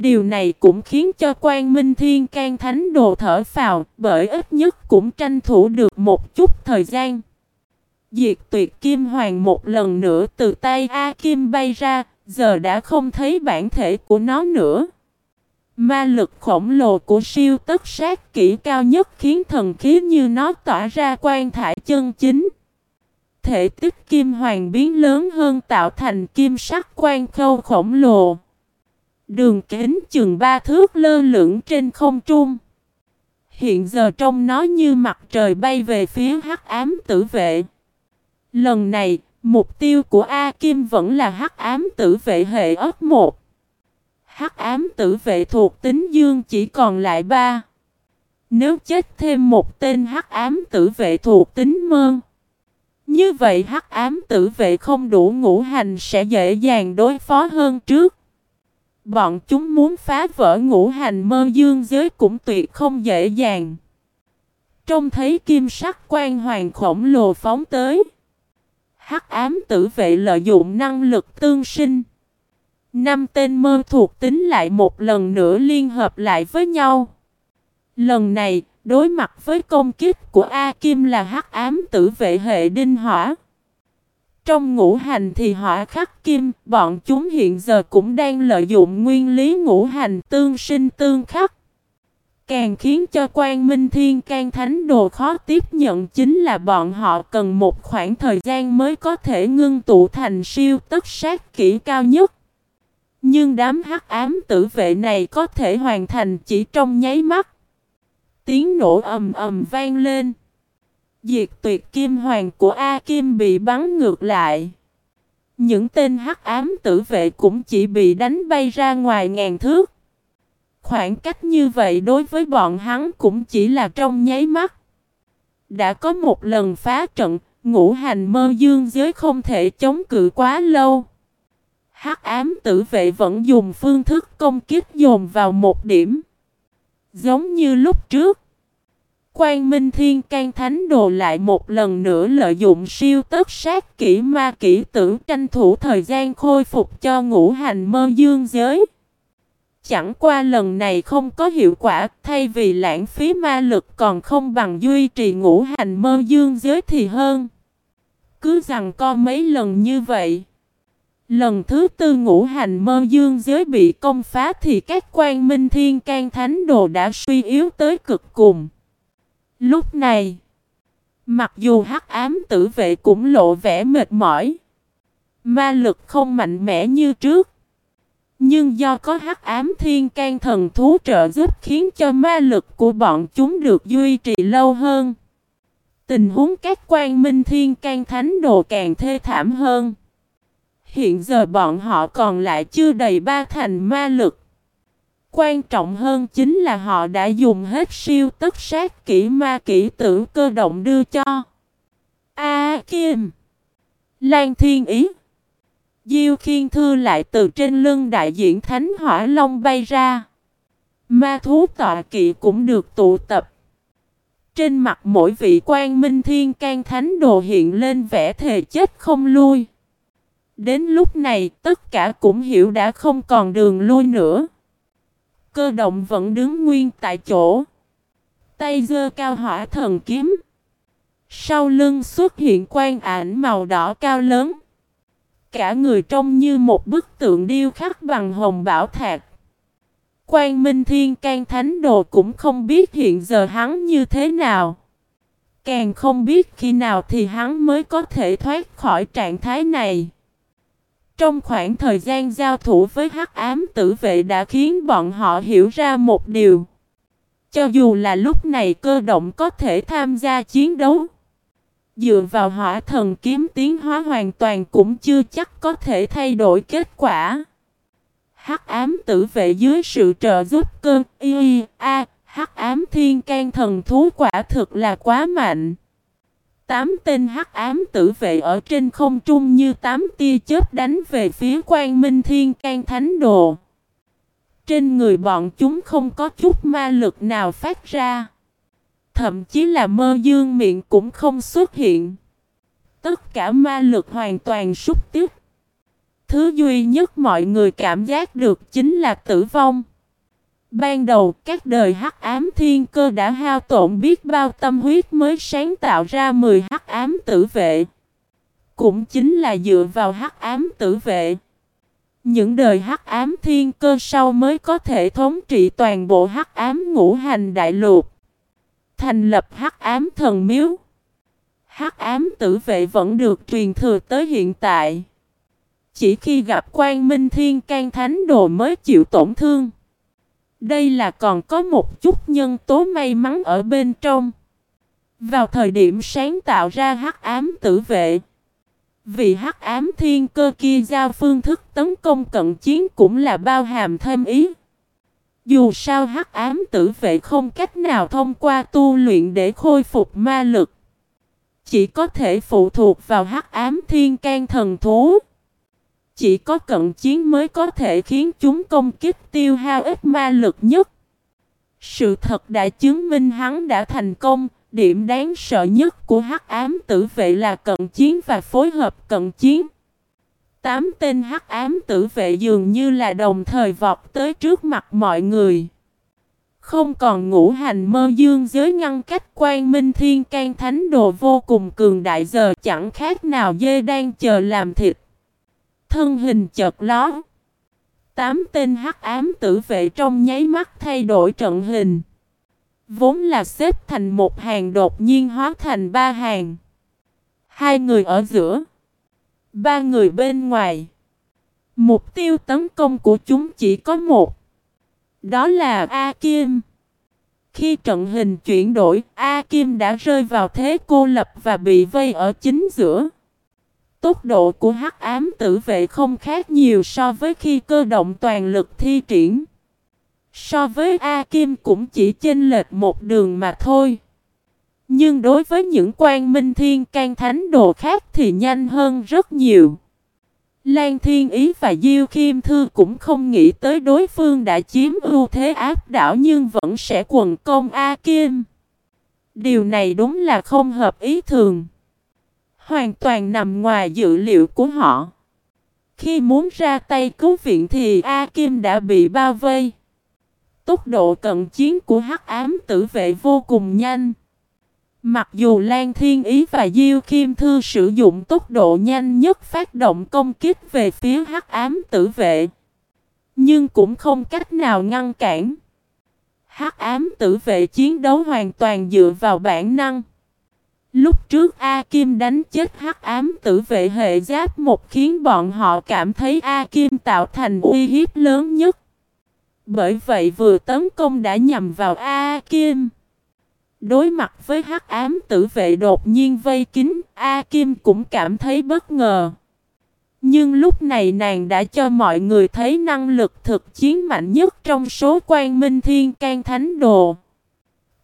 Điều này cũng khiến cho quan minh thiên can thánh đồ thở phào, bởi ít nhất cũng tranh thủ được một chút thời gian. Diệt tuyệt kim hoàng một lần nữa từ tay A Kim bay ra, giờ đã không thấy bản thể của nó nữa. Ma lực khổng lồ của siêu tất sát kỹ cao nhất khiến thần khí như nó tỏa ra quan thải chân chính. Thể tích kim hoàng biến lớn hơn tạo thành kim sắc quan khâu khổng lồ. Đường kính chừng ba thước lơ lửng trên không trung. Hiện giờ trong nó như mặt trời bay về phía hắc ám tử vệ. Lần này, mục tiêu của A Kim vẫn là hắc ám tử vệ hệ ớt một. Hắc ám tử vệ thuộc tính dương chỉ còn lại ba. Nếu chết thêm một tên hắc ám tử vệ thuộc tính mơn. Như vậy hắc ám tử vệ không đủ ngũ hành sẽ dễ dàng đối phó hơn trước. Bọn chúng muốn phá vỡ ngũ hành mơ dương giới cũng tuyệt không dễ dàng. Trông thấy kim sắc quan hoàng khổng lồ phóng tới. Hắc ám tử vệ lợi dụng năng lực tương sinh. Năm tên mơ thuộc tính lại một lần nữa liên hợp lại với nhau. Lần này, đối mặt với công kích của A Kim là hắc ám tử vệ hệ đinh hỏa. Trong ngũ hành thì hỏa khắc kim, bọn chúng hiện giờ cũng đang lợi dụng nguyên lý ngũ hành tương sinh tương khắc. Càng khiến cho quan minh thiên can thánh đồ khó tiếp nhận chính là bọn họ cần một khoảng thời gian mới có thể ngưng tụ thành siêu tất sát kỹ cao nhất. Nhưng đám hắc ám tử vệ này có thể hoàn thành chỉ trong nháy mắt. Tiếng nổ ầm ầm vang lên. Diệt tuyệt kim hoàng của A Kim bị bắn ngược lại. Những tên hắc ám tử vệ cũng chỉ bị đánh bay ra ngoài ngàn thước. Khoảng cách như vậy đối với bọn hắn cũng chỉ là trong nháy mắt. Đã có một lần phá trận, ngũ hành mơ dương giới không thể chống cự quá lâu. Hắc ám tử vệ vẫn dùng phương thức công kích dồn vào một điểm. Giống như lúc trước. Quang Minh Thiên can Thánh Đồ lại một lần nữa lợi dụng siêu tất sát kỹ ma kỹ tử tranh thủ thời gian khôi phục cho ngũ hành mơ dương giới. Chẳng qua lần này không có hiệu quả, thay vì lãng phí ma lực còn không bằng duy trì ngũ hành mơ dương giới thì hơn. Cứ rằng co mấy lần như vậy. Lần thứ tư ngũ hành mơ dương giới bị công phá thì các quan minh thiên can thánh đồ đã suy yếu tới cực cùng. Lúc này, mặc dù hắc ám tử vệ cũng lộ vẻ mệt mỏi, ma lực không mạnh mẽ như trước. Nhưng do có hắc ám thiên can thần thú trợ giúp khiến cho ma lực của bọn chúng được duy trì lâu hơn. Tình huống các quan minh thiên can thánh đồ càng thê thảm hơn. Hiện giờ bọn họ còn lại chưa đầy ba thành ma lực. Quan trọng hơn chính là họ đã dùng hết siêu tất sát kỹ ma kỹ tử cơ động đưa cho. A Kim Lan Thiên Ý Diêu Khiên Thư lại từ trên lưng đại diện Thánh Hỏa Long bay ra. Ma thú tọa kỵ cũng được tụ tập. Trên mặt mỗi vị quan minh thiên can thánh đồ hiện lên vẻ thề chết không lui. Đến lúc này, tất cả cũng hiểu đã không còn đường lui nữa. Cơ động vẫn đứng nguyên tại chỗ. Tay giơ cao hỏa thần kiếm. Sau lưng xuất hiện quan ảnh màu đỏ cao lớn. Cả người trông như một bức tượng điêu khắc bằng hồng bảo thạch. Quan Minh Thiên can Thánh Đồ cũng không biết hiện giờ hắn như thế nào. Càng không biết khi nào thì hắn mới có thể thoát khỏi trạng thái này. Trong khoảng thời gian giao thủ với hắc ám tử vệ đã khiến bọn họ hiểu ra một điều. Cho dù là lúc này cơ động có thể tham gia chiến đấu. Dựa vào hỏa thần kiếm tiến hóa hoàn toàn cũng chưa chắc có thể thay đổi kết quả. Hắc ám tử vệ dưới sự trợ giúp cơn y, a, hắc ám thiên can thần thú quả thực là quá mạnh. Tám tên hắc ám tử vệ ở trên không trung như tám tia chớp đánh về phía quan minh thiên can thánh đồ. Trên người bọn chúng không có chút ma lực nào phát ra. Thậm chí là mơ dương miệng cũng không xuất hiện. Tất cả ma lực hoàn toàn súc tiếp. Thứ duy nhất mọi người cảm giác được chính là tử vong. Ban đầu, các đời hắc ám thiên cơ đã hao tổn biết bao tâm huyết mới sáng tạo ra 10 hắc ám tử vệ. Cũng chính là dựa vào hắc ám tử vệ. Những đời hắc ám thiên cơ sau mới có thể thống trị toàn bộ hắc ám ngũ hành đại lục. Thành lập hắc ám thần miếu. Hắc ám tử vệ vẫn được truyền thừa tới hiện tại. Chỉ khi gặp quan minh thiên can thánh đồ mới chịu tổn thương. Đây là còn có một chút nhân tố may mắn ở bên trong. Vào thời điểm sáng tạo ra hắc ám tử vệ. Vì hắc ám thiên cơ kia giao phương thức tấn công cận chiến cũng là bao hàm thêm ý. Dù sao hắc ám tử vệ không cách nào thông qua tu luyện để khôi phục ma lực. Chỉ có thể phụ thuộc vào hắc ám thiên can thần thú. Chỉ có cận chiến mới có thể khiến chúng công kích tiêu hao ít ma lực nhất. Sự thật đã chứng minh hắn đã thành công, điểm đáng sợ nhất của hắc ám tử vệ là cận chiến và phối hợp cận chiến. Tám tên hắc ám tử vệ dường như là đồng thời vọt tới trước mặt mọi người. Không còn ngũ hành mơ dương giới ngăn cách quan minh thiên can thánh đồ vô cùng cường đại giờ chẳng khác nào dê đang chờ làm thịt. Thân hình chợt ló. Tám tên hắc ám tử vệ trong nháy mắt thay đổi trận hình. Vốn là xếp thành một hàng đột nhiên hóa thành ba hàng. Hai người ở giữa. Ba người bên ngoài. Mục tiêu tấn công của chúng chỉ có một. Đó là A Kim. Khi trận hình chuyển đổi, A Kim đã rơi vào thế cô lập và bị vây ở chính giữa. Tốc độ của hắc ám tử vệ không khác nhiều so với khi cơ động toàn lực thi triển. So với A Kim cũng chỉ chênh lệch một đường mà thôi. Nhưng đối với những quan minh thiên can thánh đồ khác thì nhanh hơn rất nhiều. Lan Thiên Ý và Diêu kim Thư cũng không nghĩ tới đối phương đã chiếm ưu thế áp đảo nhưng vẫn sẽ quần công A Kim. Điều này đúng là không hợp ý thường. Hoàn toàn nằm ngoài dự liệu của họ. Khi muốn ra tay cứu viện thì A Kim đã bị bao vây. Tốc độ cận chiến của hắc ám tử vệ vô cùng nhanh. Mặc dù Lan Thiên Ý và Diêu Kim Thư sử dụng tốc độ nhanh nhất phát động công kích về phía hắc ám tử vệ, nhưng cũng không cách nào ngăn cản. Hắc ám tử vệ chiến đấu hoàn toàn dựa vào bản năng. Lúc trước A Kim đánh chết hắc ám tử vệ hệ giáp một khiến bọn họ cảm thấy A Kim tạo thành uy hiếp lớn nhất. Bởi vậy vừa tấn công đã nhằm vào A Kim. Đối mặt với hắc ám tử vệ đột nhiên vây kín, A Kim cũng cảm thấy bất ngờ. Nhưng lúc này nàng đã cho mọi người thấy năng lực thực chiến mạnh nhất trong số quan minh thiên can thánh đồ.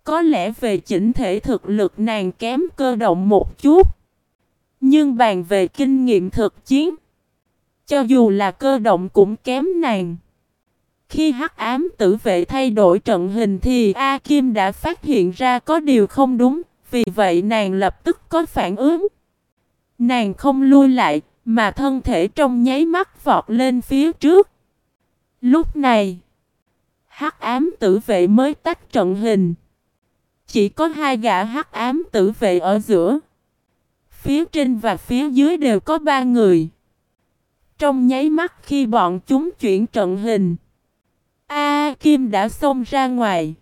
Có lẽ về chỉnh thể thực lực nàng kém cơ động một chút. Nhưng bàn về kinh nghiệm thực chiến, cho dù là cơ động cũng kém nàng. Khi hắc ám tử vệ thay đổi trận hình thì A Kim đã phát hiện ra có điều không đúng, vì vậy nàng lập tức có phản ứng. Nàng không lui lại, mà thân thể trong nháy mắt vọt lên phía trước. Lúc này, hắc ám tử vệ mới tách trận hình. Chỉ có hai gã hắc ám tử vệ ở giữa. Phía trên và phía dưới đều có ba người. Trong nháy mắt khi bọn chúng chuyển trận hình, A Kim đã xông ra ngoài.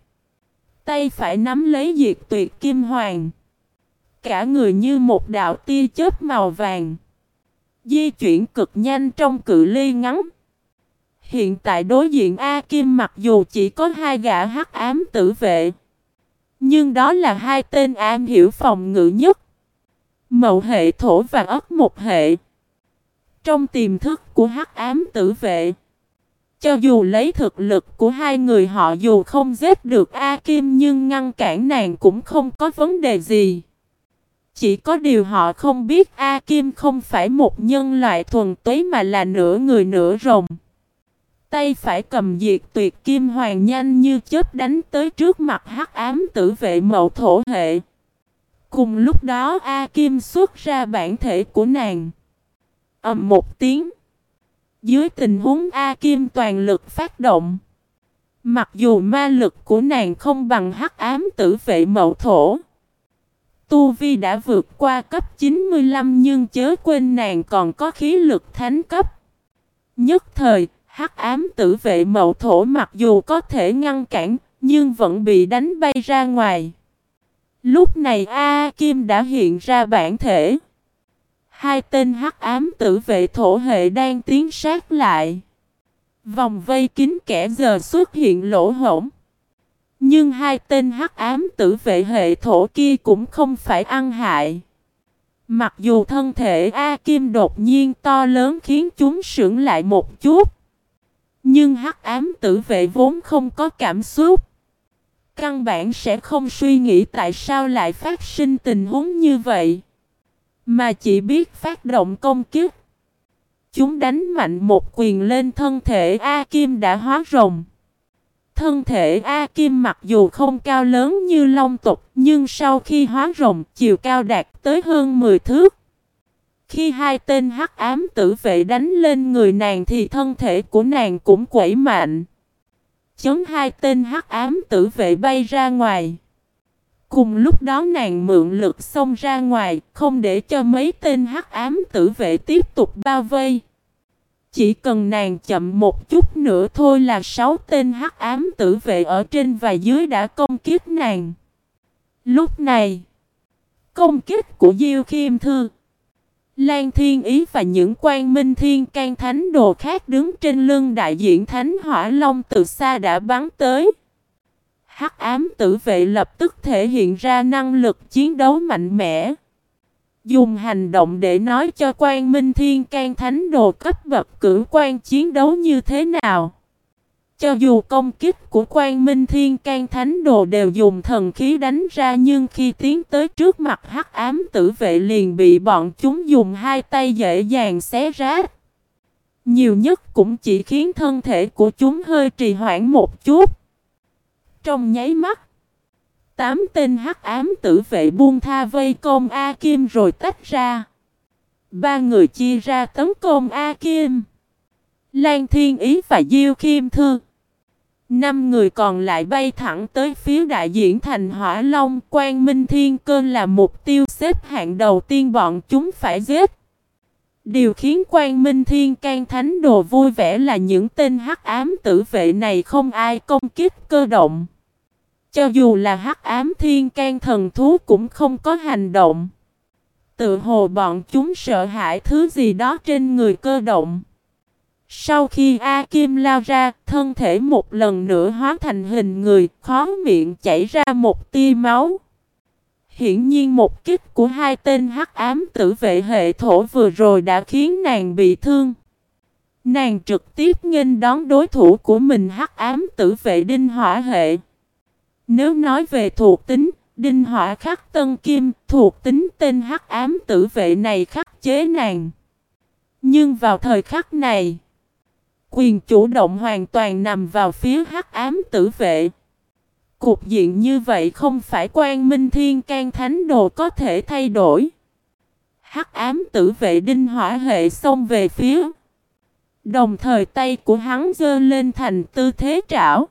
Tay phải nắm lấy diệt tuyệt kim hoàng. Cả người như một đạo tia chớp màu vàng. Di chuyển cực nhanh trong cự ly ngắn. Hiện tại đối diện A Kim mặc dù chỉ có hai gã hắc ám tử vệ. Nhưng đó là hai tên am hiểu phòng ngự nhất. Mậu hệ thổ và ất một hệ. Trong tiềm thức của hắc ám tử vệ. Cho dù lấy thực lực của hai người họ dù không giết được A Kim nhưng ngăn cản nàng cũng không có vấn đề gì. Chỉ có điều họ không biết A Kim không phải một nhân loại thuần túy mà là nửa người nửa rồng. Tay phải cầm diệt tuyệt kim hoàng nhanh như chớp đánh tới trước mặt hắc ám tử vệ mậu thổ hệ. Cùng lúc đó A Kim xuất ra bản thể của nàng. ầm một tiếng. Dưới tình huống A Kim toàn lực phát động. Mặc dù ma lực của nàng không bằng hắc ám tử vệ mậu thổ. Tu Vi đã vượt qua cấp 95 nhưng chớ quên nàng còn có khí lực thánh cấp. Nhất thời, hắc ám tử vệ mậu thổ mặc dù có thể ngăn cản, nhưng vẫn bị đánh bay ra ngoài. Lúc này A Kim đã hiện ra bản thể. Hai tên hắc ám tử vệ thổ hệ đang tiến sát lại. Vòng vây kín kẻ giờ xuất hiện lỗ hổng. Nhưng hai tên hắc ám tử vệ hệ thổ kia cũng không phải ăn hại. Mặc dù thân thể A Kim đột nhiên to lớn khiến chúng sững lại một chút. Nhưng hắc ám tử vệ vốn không có cảm xúc. Căn bản sẽ không suy nghĩ tại sao lại phát sinh tình huống như vậy. Mà chỉ biết phát động công kiếp. Chúng đánh mạnh một quyền lên thân thể A Kim đã hóa rồng. Thân thể A Kim mặc dù không cao lớn như long tục, nhưng sau khi hóa rồng, chiều cao đạt tới hơn 10 thước. Khi hai tên hắc ám tử vệ đánh lên người nàng thì thân thể của nàng cũng quẩy mạnh. Chấn hai tên hắc ám tử vệ bay ra ngoài. Cùng lúc đó nàng mượn lực xông ra ngoài, không để cho mấy tên hắc ám tử vệ tiếp tục bao vây. Chỉ cần nàng chậm một chút nữa thôi là sáu tên hắc ám tử vệ ở trên và dưới đã công kích nàng. Lúc này, công kích của Diêu Khiêm Thư, Lan Thiên Ý và những quan minh thiên can thánh đồ khác đứng trên lưng đại diện thánh hỏa long từ xa đã bắn tới. Hắc ám tử vệ lập tức thể hiện ra năng lực chiến đấu mạnh mẽ. Dùng hành động để nói cho quan minh thiên can thánh đồ cấp bậc cử quan chiến đấu như thế nào. Cho dù công kích của quan minh thiên can thánh đồ đều dùng thần khí đánh ra nhưng khi tiến tới trước mặt hắc ám tử vệ liền bị bọn chúng dùng hai tay dễ dàng xé rách. Nhiều nhất cũng chỉ khiến thân thể của chúng hơi trì hoãn một chút. Trong nháy mắt, tám tên hắc ám tử vệ buông tha vây công A Kim rồi tách ra. Ba người chia ra tấn công A Kim. Lan Thiên Ý và Diêu Kim Thư. Năm người còn lại bay thẳng tới phía đại diện thành Hỏa Long, Quan Minh Thiên Cơn là mục tiêu xếp hạng đầu tiên bọn chúng phải giết. Điều khiến Quan Minh Thiên can thánh đồ vui vẻ là những tên hắc ám tử vệ này không ai công kích cơ động. Cho dù là hắc ám thiên can thần thú cũng không có hành động. Tự hồ bọn chúng sợ hãi thứ gì đó trên người cơ động. Sau khi A Kim lao ra, thân thể một lần nữa hóa thành hình người, khó miệng chảy ra một tia máu. Hiển nhiên một kích của hai tên hắc ám tử vệ hệ thổ vừa rồi đã khiến nàng bị thương. Nàng trực tiếp nghênh đón đối thủ của mình hắc ám tử vệ đinh hỏa hệ. Nếu nói về thuộc tính, đinh hỏa khắc tân kim, thuộc tính tên hắc ám tử vệ này khắc chế nàng. Nhưng vào thời khắc này, quyền chủ động hoàn toàn nằm vào phía hắc ám tử vệ. Cục diện như vậy không phải quan minh thiên can thánh đồ có thể thay đổi. Hắc ám tử vệ đinh hỏa hệ xông về phía. Đồng thời tay của hắn giơ lên thành tư thế trảo.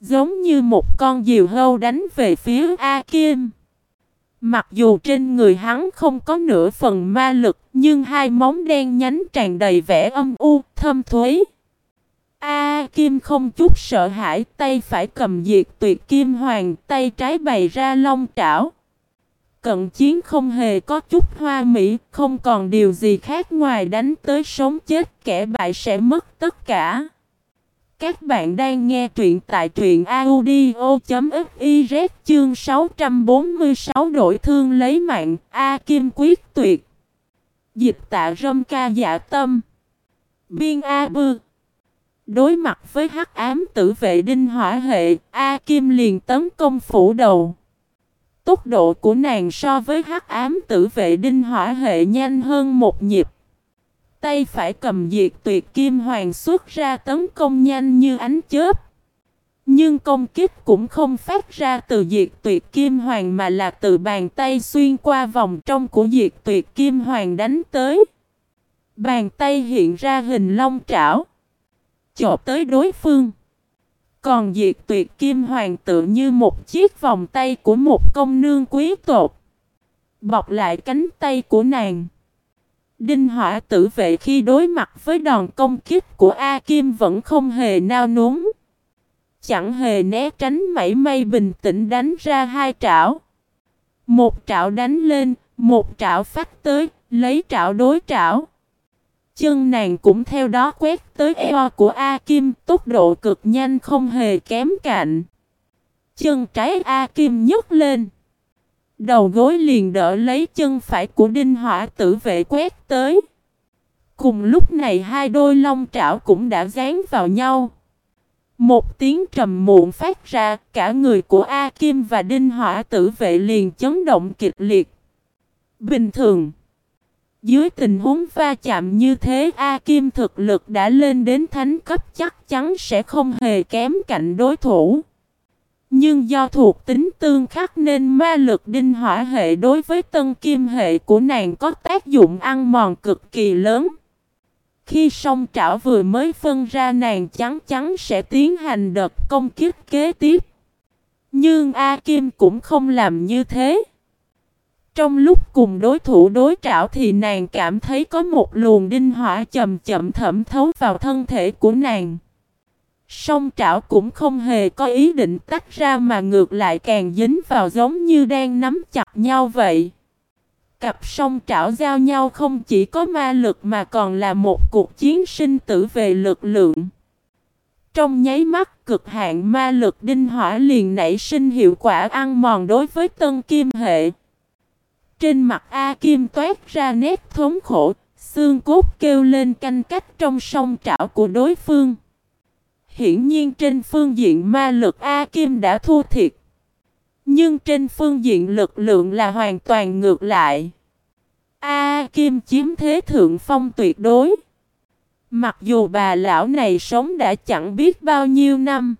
Giống như một con diều hâu đánh về phía A Kim. Mặc dù trên người hắn không có nửa phần ma lực, nhưng hai móng đen nhánh tràn đầy vẻ âm u, thâm thuế. A Kim không chút sợ hãi, tay phải cầm diệt tuyệt kim hoàng, tay trái bày ra long trảo. Cận chiến không hề có chút hoa mỹ, không còn điều gì khác ngoài đánh tới sống chết, kẻ bại sẽ mất tất cả. Các bạn đang nghe truyện tại truyện audio.fiz chương 646 đổi thương lấy mạng A Kim quyết tuyệt. Dịch tạ râm ca dạ tâm. Biên A Bư. Đối mặt với hắc ám tử vệ đinh hỏa hệ, A Kim liền tấn công phủ đầu. Tốc độ của nàng so với hắc ám tử vệ đinh hỏa hệ nhanh hơn một nhịp. Tay phải cầm diệt tuyệt kim hoàng xuất ra tấn công nhanh như ánh chớp. Nhưng công kích cũng không phát ra từ diệt tuyệt kim hoàng mà là từ bàn tay xuyên qua vòng trong của diệt tuyệt kim hoàng đánh tới. Bàn tay hiện ra hình long trảo. Chộp tới đối phương. Còn diệt tuyệt kim hoàng tự như một chiếc vòng tay của một công nương quý tột. Bọc lại cánh tay của nàng. Đinh hỏa tử vệ khi đối mặt với đòn công kích của A Kim vẫn không hề nao núng. Chẳng hề né tránh mảy may bình tĩnh đánh ra hai trảo. Một trảo đánh lên, một trảo phát tới, lấy trảo đối trảo. Chân nàng cũng theo đó quét tới eo của A Kim, tốc độ cực nhanh không hề kém cạnh. Chân trái A Kim nhấc lên. Đầu gối liền đỡ lấy chân phải của đinh hỏa tử vệ quét tới. Cùng lúc này hai đôi long trảo cũng đã dán vào nhau. Một tiếng trầm muộn phát ra, cả người của A Kim và Đinh Hỏa tử vệ liền chấn động kịch liệt. Bình thường, dưới tình huống va chạm như thế A Kim thực lực đã lên đến thánh cấp chắc chắn sẽ không hề kém cạnh đối thủ. Nhưng do thuộc tính tương khắc nên ma lực đinh hỏa hệ đối với tân kim hệ của nàng có tác dụng ăn mòn cực kỳ lớn. Khi song trảo vừa mới phân ra nàng chắn chắn sẽ tiến hành đợt công kích kế tiếp. Nhưng A Kim cũng không làm như thế. Trong lúc cùng đối thủ đối trảo thì nàng cảm thấy có một luồng đinh hỏa chậm chậm thẩm thấu vào thân thể của nàng. Song trảo cũng không hề có ý định tách ra mà ngược lại càng dính vào giống như đang nắm chặt nhau vậy. Cặp song trảo giao nhau không chỉ có ma lực mà còn là một cuộc chiến sinh tử về lực lượng. Trong nháy mắt cực hạn ma lực đinh hỏa liền nảy sinh hiệu quả ăn mòn đối với tân kim hệ. Trên mặt A Kim toát ra nét thống khổ, xương cốt kêu lên canh cách trong song trảo của đối phương. Hiển nhiên trên phương diện ma lực A Kim đã thua thiệt. Nhưng trên phương diện lực lượng là hoàn toàn ngược lại. A Kim chiếm thế thượng phong tuyệt đối. Mặc dù bà lão này sống đã chẳng biết bao nhiêu năm.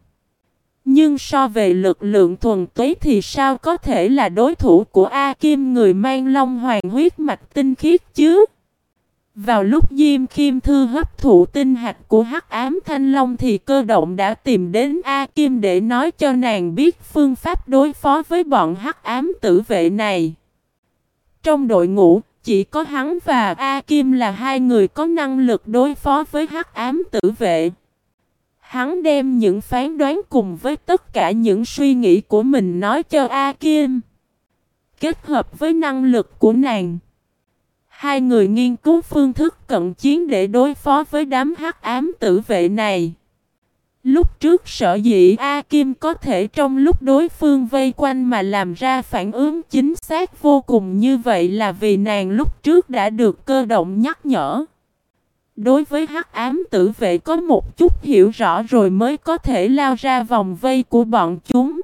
Nhưng so về lực lượng thuần túy thì sao có thể là đối thủ của A Kim người mang long hoàng huyết mạch tinh khiết chứ? Vào lúc Diêm Khiêm Thư hấp thụ tinh hạt của Hắc Ám Thanh Long thì cơ động đã tìm đến A Kim để nói cho nàng biết phương pháp đối phó với bọn Hắc Ám tử vệ này. Trong đội ngũ, chỉ có hắn và A Kim là hai người có năng lực đối phó với Hắc Ám tử vệ. Hắn đem những phán đoán cùng với tất cả những suy nghĩ của mình nói cho A Kim. Kết hợp với năng lực của nàng. Hai người nghiên cứu phương thức cận chiến để đối phó với đám hắc ám tử vệ này. Lúc trước sợ dĩ A Kim có thể trong lúc đối phương vây quanh mà làm ra phản ứng chính xác vô cùng như vậy là vì nàng lúc trước đã được cơ động nhắc nhở. Đối với hắc ám tử vệ có một chút hiểu rõ rồi mới có thể lao ra vòng vây của bọn chúng.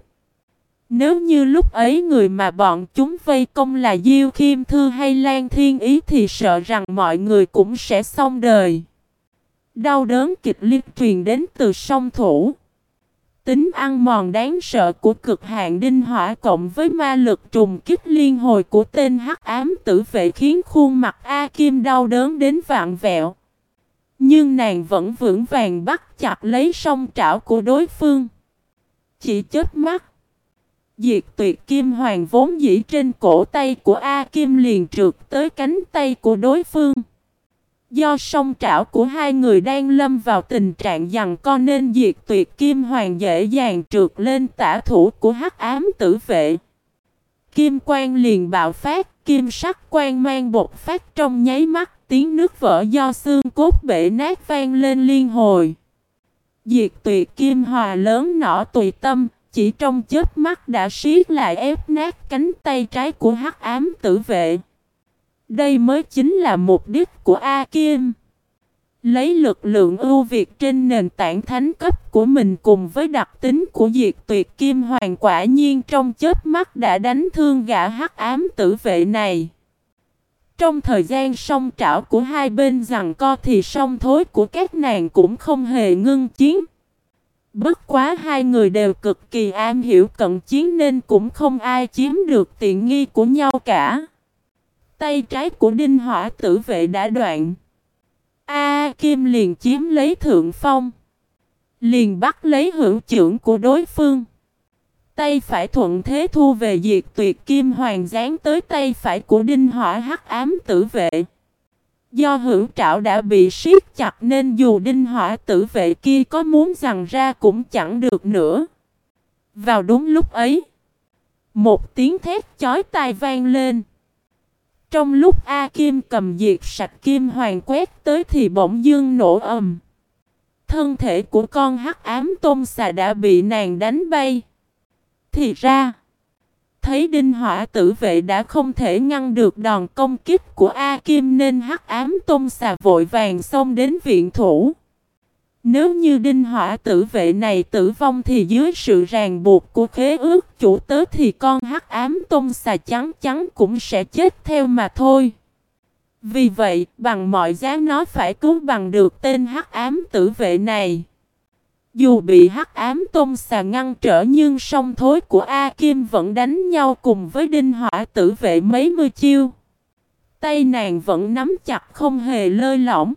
Nếu như lúc ấy người mà bọn chúng vây công là Diêu Khiêm Thư hay Lan Thiên Ý thì sợ rằng mọi người cũng sẽ xong đời. Đau đớn kịch liệt truyền đến từ song thủ. Tính ăn mòn đáng sợ của cực hạn đinh hỏa cộng với ma lực trùng kích liên hồi của tên hắc ám tử vệ khiến khuôn mặt A Kim đau đớn đến vạn vẹo. Nhưng nàng vẫn vững vàng bắt chặt lấy song trảo của đối phương. Chỉ chết mắt. Diệt tuyệt kim hoàng vốn dĩ trên cổ tay của A Kim liền trượt tới cánh tay của đối phương. Do song trảo của hai người đang lâm vào tình trạng giằng co nên diệt tuyệt kim hoàng dễ dàng trượt lên tả thủ của hắc ám tử vệ. Kim quang liền bạo phát, kim sắc quang mang bột phát trong nháy mắt, tiếng nước vỡ do xương cốt bể nát vang lên liên hồi. Diệt tuyệt kim hòa lớn nỏ tùy tâm, chỉ trong chớp mắt đã siết lại ép nát cánh tay trái của hắc ám tử vệ. Đây mới chính là mục đích của A Kim. Lấy lực lượng ưu việt trên nền tảng thánh cấp của mình cùng với đặc tính của diệt tuyệt kim hoàng quả nhiên trong chớp mắt đã đánh thương gã hắc ám tử vệ này. Trong thời gian song trảo của hai bên rằng co thì song thối của các nàng cũng không hề ngưng chiến. Bất quá hai người đều cực kỳ am hiểu cận chiến nên cũng không ai chiếm được tiện nghi của nhau cả. Tay trái của đinh hỏa tử vệ đã đoạn. A, Kim liền chiếm lấy thượng phong. Liền bắt lấy hữu trưởng của đối phương. Tay phải thuận thế thu về diệt tuyệt kim hoàng dán tới tay phải của đinh hỏa hắc ám tử vệ. Do hữu trảo đã bị siết chặt nên dù đinh hỏa tử vệ kia có muốn rằng ra cũng chẳng được nữa. Vào đúng lúc ấy, một tiếng thét chói tai vang lên. Trong lúc A Kim cầm diệt sạch kim hoàng quét tới thì bỗng dương nổ ầm. Thân thể của con hắc ám tôm xà đã bị nàng đánh bay. Thì ra, thấy đinh hỏa tử vệ đã không thể ngăn được đòn công kích của A Kim nên hắc ám tôn xà vội vàng xông đến viện thủ. Nếu như đinh hỏa tử vệ này tử vong thì dưới sự ràng buộc của khế ước chủ tớ thì con hắc ám tôn xà trắng trắng cũng sẽ chết theo mà thôi. Vì vậy, bằng mọi giá nó phải cứu bằng được tên hắc ám tử vệ này. Dù bị hắc ám tôm xà ngăn trở nhưng song thối của A Kim vẫn đánh nhau cùng với đinh hỏa tử vệ mấy mươi chiêu. Tay nàng vẫn nắm chặt không hề lơi lỏng.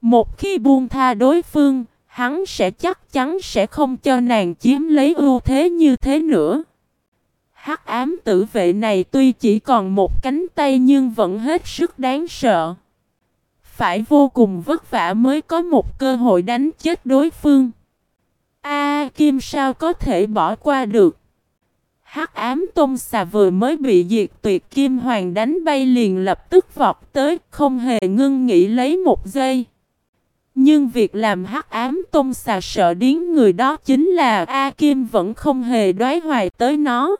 Một khi buông tha đối phương, hắn sẽ chắc chắn sẽ không cho nàng chiếm lấy ưu thế như thế nữa. Hắc ám tử vệ này tuy chỉ còn một cánh tay nhưng vẫn hết sức đáng sợ. Phải vô cùng vất vả mới có một cơ hội đánh chết đối phương. A Kim sao có thể bỏ qua được? Hắc ám tôn xà vừa mới bị diệt tuyệt kim hoàng đánh bay liền lập tức vọt tới, không hề ngưng nghĩ lấy một giây. Nhưng việc làm hắc ám tôn xà sợ điến người đó chính là A Kim vẫn không hề đoái hoài tới nó.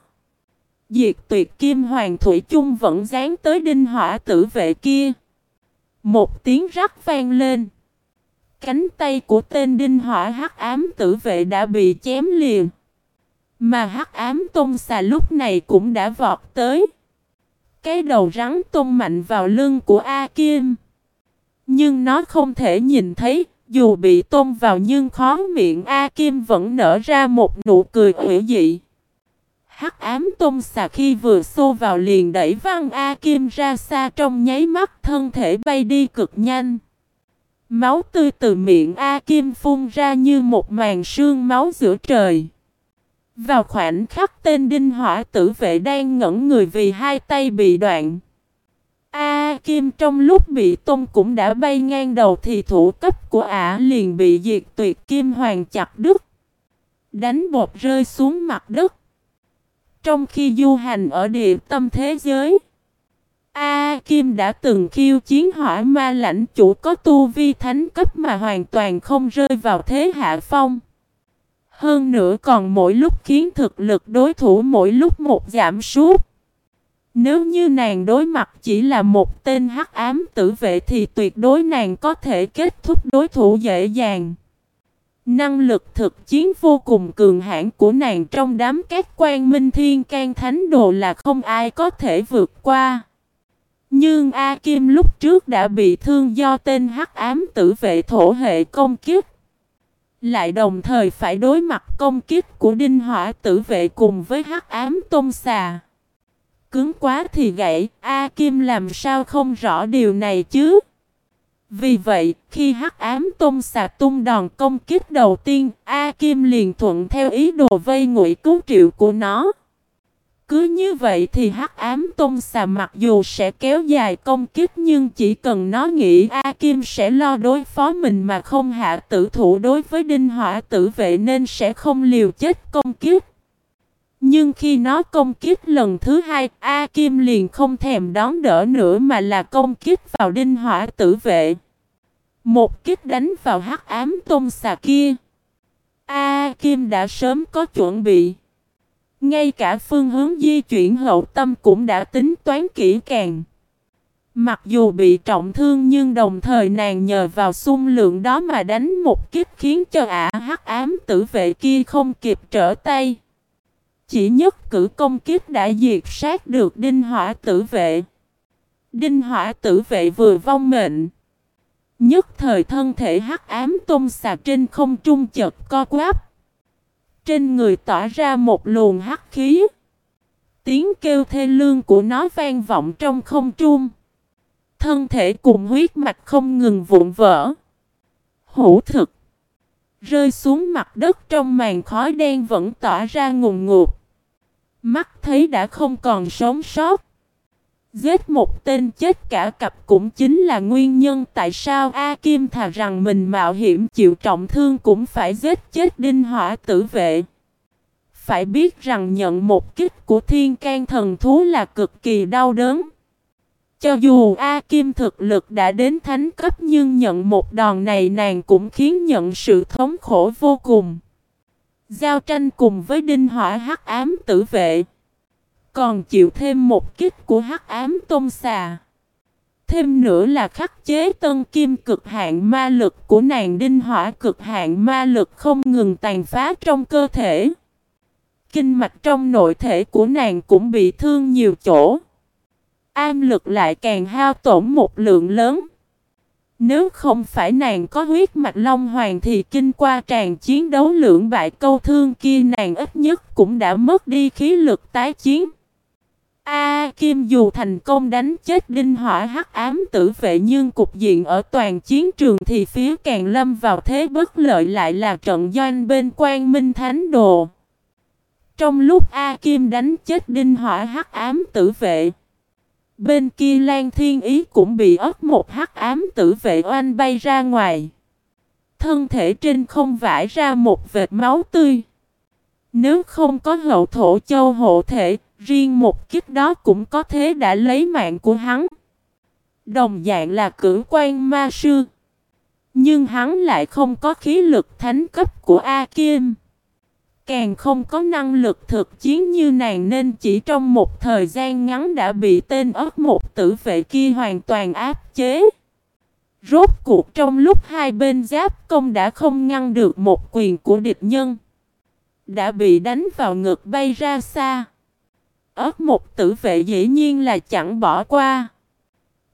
Diệt tuyệt kim hoàng thủy chung vẫn dán tới đinh hỏa tử vệ kia. Một tiếng rắc vang lên. Cánh tay của tên đinh hỏa hắc ám tử vệ đã bị chém liền. Mà hắc ám tôn xà lúc này cũng đã vọt tới. Cái đầu rắn tôn mạnh vào lưng của A Kim. Nhưng nó không thể nhìn thấy, dù bị tôn vào nhưng khó miệng A Kim vẫn nở ra một nụ cười hữu dị. Hắc ám tôn xà khi vừa xô vào liền đẩy văng A Kim ra xa trong nháy mắt thân thể bay đi cực nhanh. Máu tươi từ miệng A Kim phun ra như một màn sương máu giữa trời. Vào khoảnh khắc tên đinh hỏa tử vệ đang ngẩn người vì hai tay bị đoạn. A Kim trong lúc bị tung cũng đã bay ngang đầu thì thủ cấp của ả liền bị diệt tuyệt kim hoàng chặt đứt. Đánh bột rơi xuống mặt đất. Trong khi du hành ở địa tâm thế giới. A Kim đã từng khiêu chiến hỏa ma lãnh chủ có tu vi thánh cấp mà hoàn toàn không rơi vào thế hạ phong. Hơn nữa còn mỗi lúc khiến thực lực đối thủ mỗi lúc một giảm sút. Nếu như nàng đối mặt chỉ là một tên hắc ám tử vệ thì tuyệt đối nàng có thể kết thúc đối thủ dễ dàng. Năng lực thực chiến vô cùng cường hãn của nàng trong đám các quan minh thiên can thánh đồ là không ai có thể vượt qua. Nhưng A Kim lúc trước đã bị thương do tên hắc ám tử vệ thổ hệ công kiếp. Lại đồng thời phải đối mặt công kiếp của đinh hỏa tử vệ cùng với hắc ám tôn xà. Cứng quá thì gãy, A Kim làm sao không rõ điều này chứ? Vì vậy, khi hắc ám tôn xà tung đòn công kích đầu tiên, A Kim liền thuận theo ý đồ vây ngụy cứu triệu của nó. Cứ như vậy thì hắc ám tôn xà mặc dù sẽ kéo dài công kích nhưng chỉ cần nó nghĩ A Kim sẽ lo đối phó mình mà không hạ tử thủ đối với đinh hỏa tử vệ nên sẽ không liều chết công kích. Nhưng khi nó công kích lần thứ hai, A Kim liền không thèm đón đỡ nữa mà là công kích vào đinh hỏa tử vệ. Một kích đánh vào hắc ám tôn xà kia. A Kim đã sớm có chuẩn bị. Ngay cả phương hướng di chuyển hậu tâm cũng đã tính toán kỹ càng. Mặc dù bị trọng thương nhưng đồng thời nàng nhờ vào xung lượng đó mà đánh một kiếp khiến cho ả hắc ám tử vệ kia không kịp trở tay. Chỉ nhất cử công kiếp đã diệt sát được đinh hỏa tử vệ. Đinh hỏa tử vệ vừa vong mệnh. Nhất thời thân thể hắc ám tung xà trên không trung chật co quáp. Trên người tỏa ra một luồng hắc khí. Tiếng kêu thê lương của nó vang vọng trong không trung. Thân thể cùng huyết mạch không ngừng vụn vỡ. Hữu thực. Rơi xuống mặt đất trong màn khói đen vẫn tỏa ra ngùng ngụt. Mắt thấy đã không còn sống sót. Giết một tên chết cả cặp cũng chính là nguyên nhân tại sao A Kim thà rằng mình mạo hiểm chịu trọng thương cũng phải giết chết đinh hỏa tử vệ. Phải biết rằng nhận một kích của thiên can thần thú là cực kỳ đau đớn. Cho dù A Kim thực lực đã đến thánh cấp nhưng nhận một đòn này nàng cũng khiến nhận sự thống khổ vô cùng. Giao tranh cùng với đinh hỏa hắc ám tử vệ. Còn chịu thêm một kích của hắc ám tôn xà. Thêm nữa là khắc chế tân kim cực hạn ma lực của nàng đinh hỏa cực hạn ma lực không ngừng tàn phá trong cơ thể. Kinh mạch trong nội thể của nàng cũng bị thương nhiều chỗ. Am lực lại càng hao tổn một lượng lớn. Nếu không phải nàng có huyết mạch long hoàng thì kinh qua tràn chiến đấu lượng bại câu thương kia nàng ít nhất cũng đã mất đi khí lực tái chiến. A Kim dù thành công đánh chết đinh hỏa hắc ám tử vệ nhưng cục diện ở toàn chiến trường thì phía càng lâm vào thế bất lợi lại là trận doanh bên quan minh thánh đồ. Trong lúc A Kim đánh chết đinh hỏa hắc ám tử vệ Bên kia Lan Thiên Ý cũng bị ớt một hắc ám tử vệ oanh bay ra ngoài. Thân thể trên không vải ra một vệt máu tươi. Nếu không có hậu thổ châu hộ thể, riêng một kiếp đó cũng có thế đã lấy mạng của hắn. Đồng dạng là cử quan ma sư. Nhưng hắn lại không có khí lực thánh cấp của A Kim. Càng không có năng lực thực chiến như nàng nên chỉ trong một thời gian ngắn đã bị tên ớt một tử vệ kia hoàn toàn áp chế. Rốt cuộc trong lúc hai bên giáp công đã không ngăn được một quyền của địch nhân. Đã bị đánh vào ngực bay ra xa. Ớt một tử vệ dĩ nhiên là chẳng bỏ qua.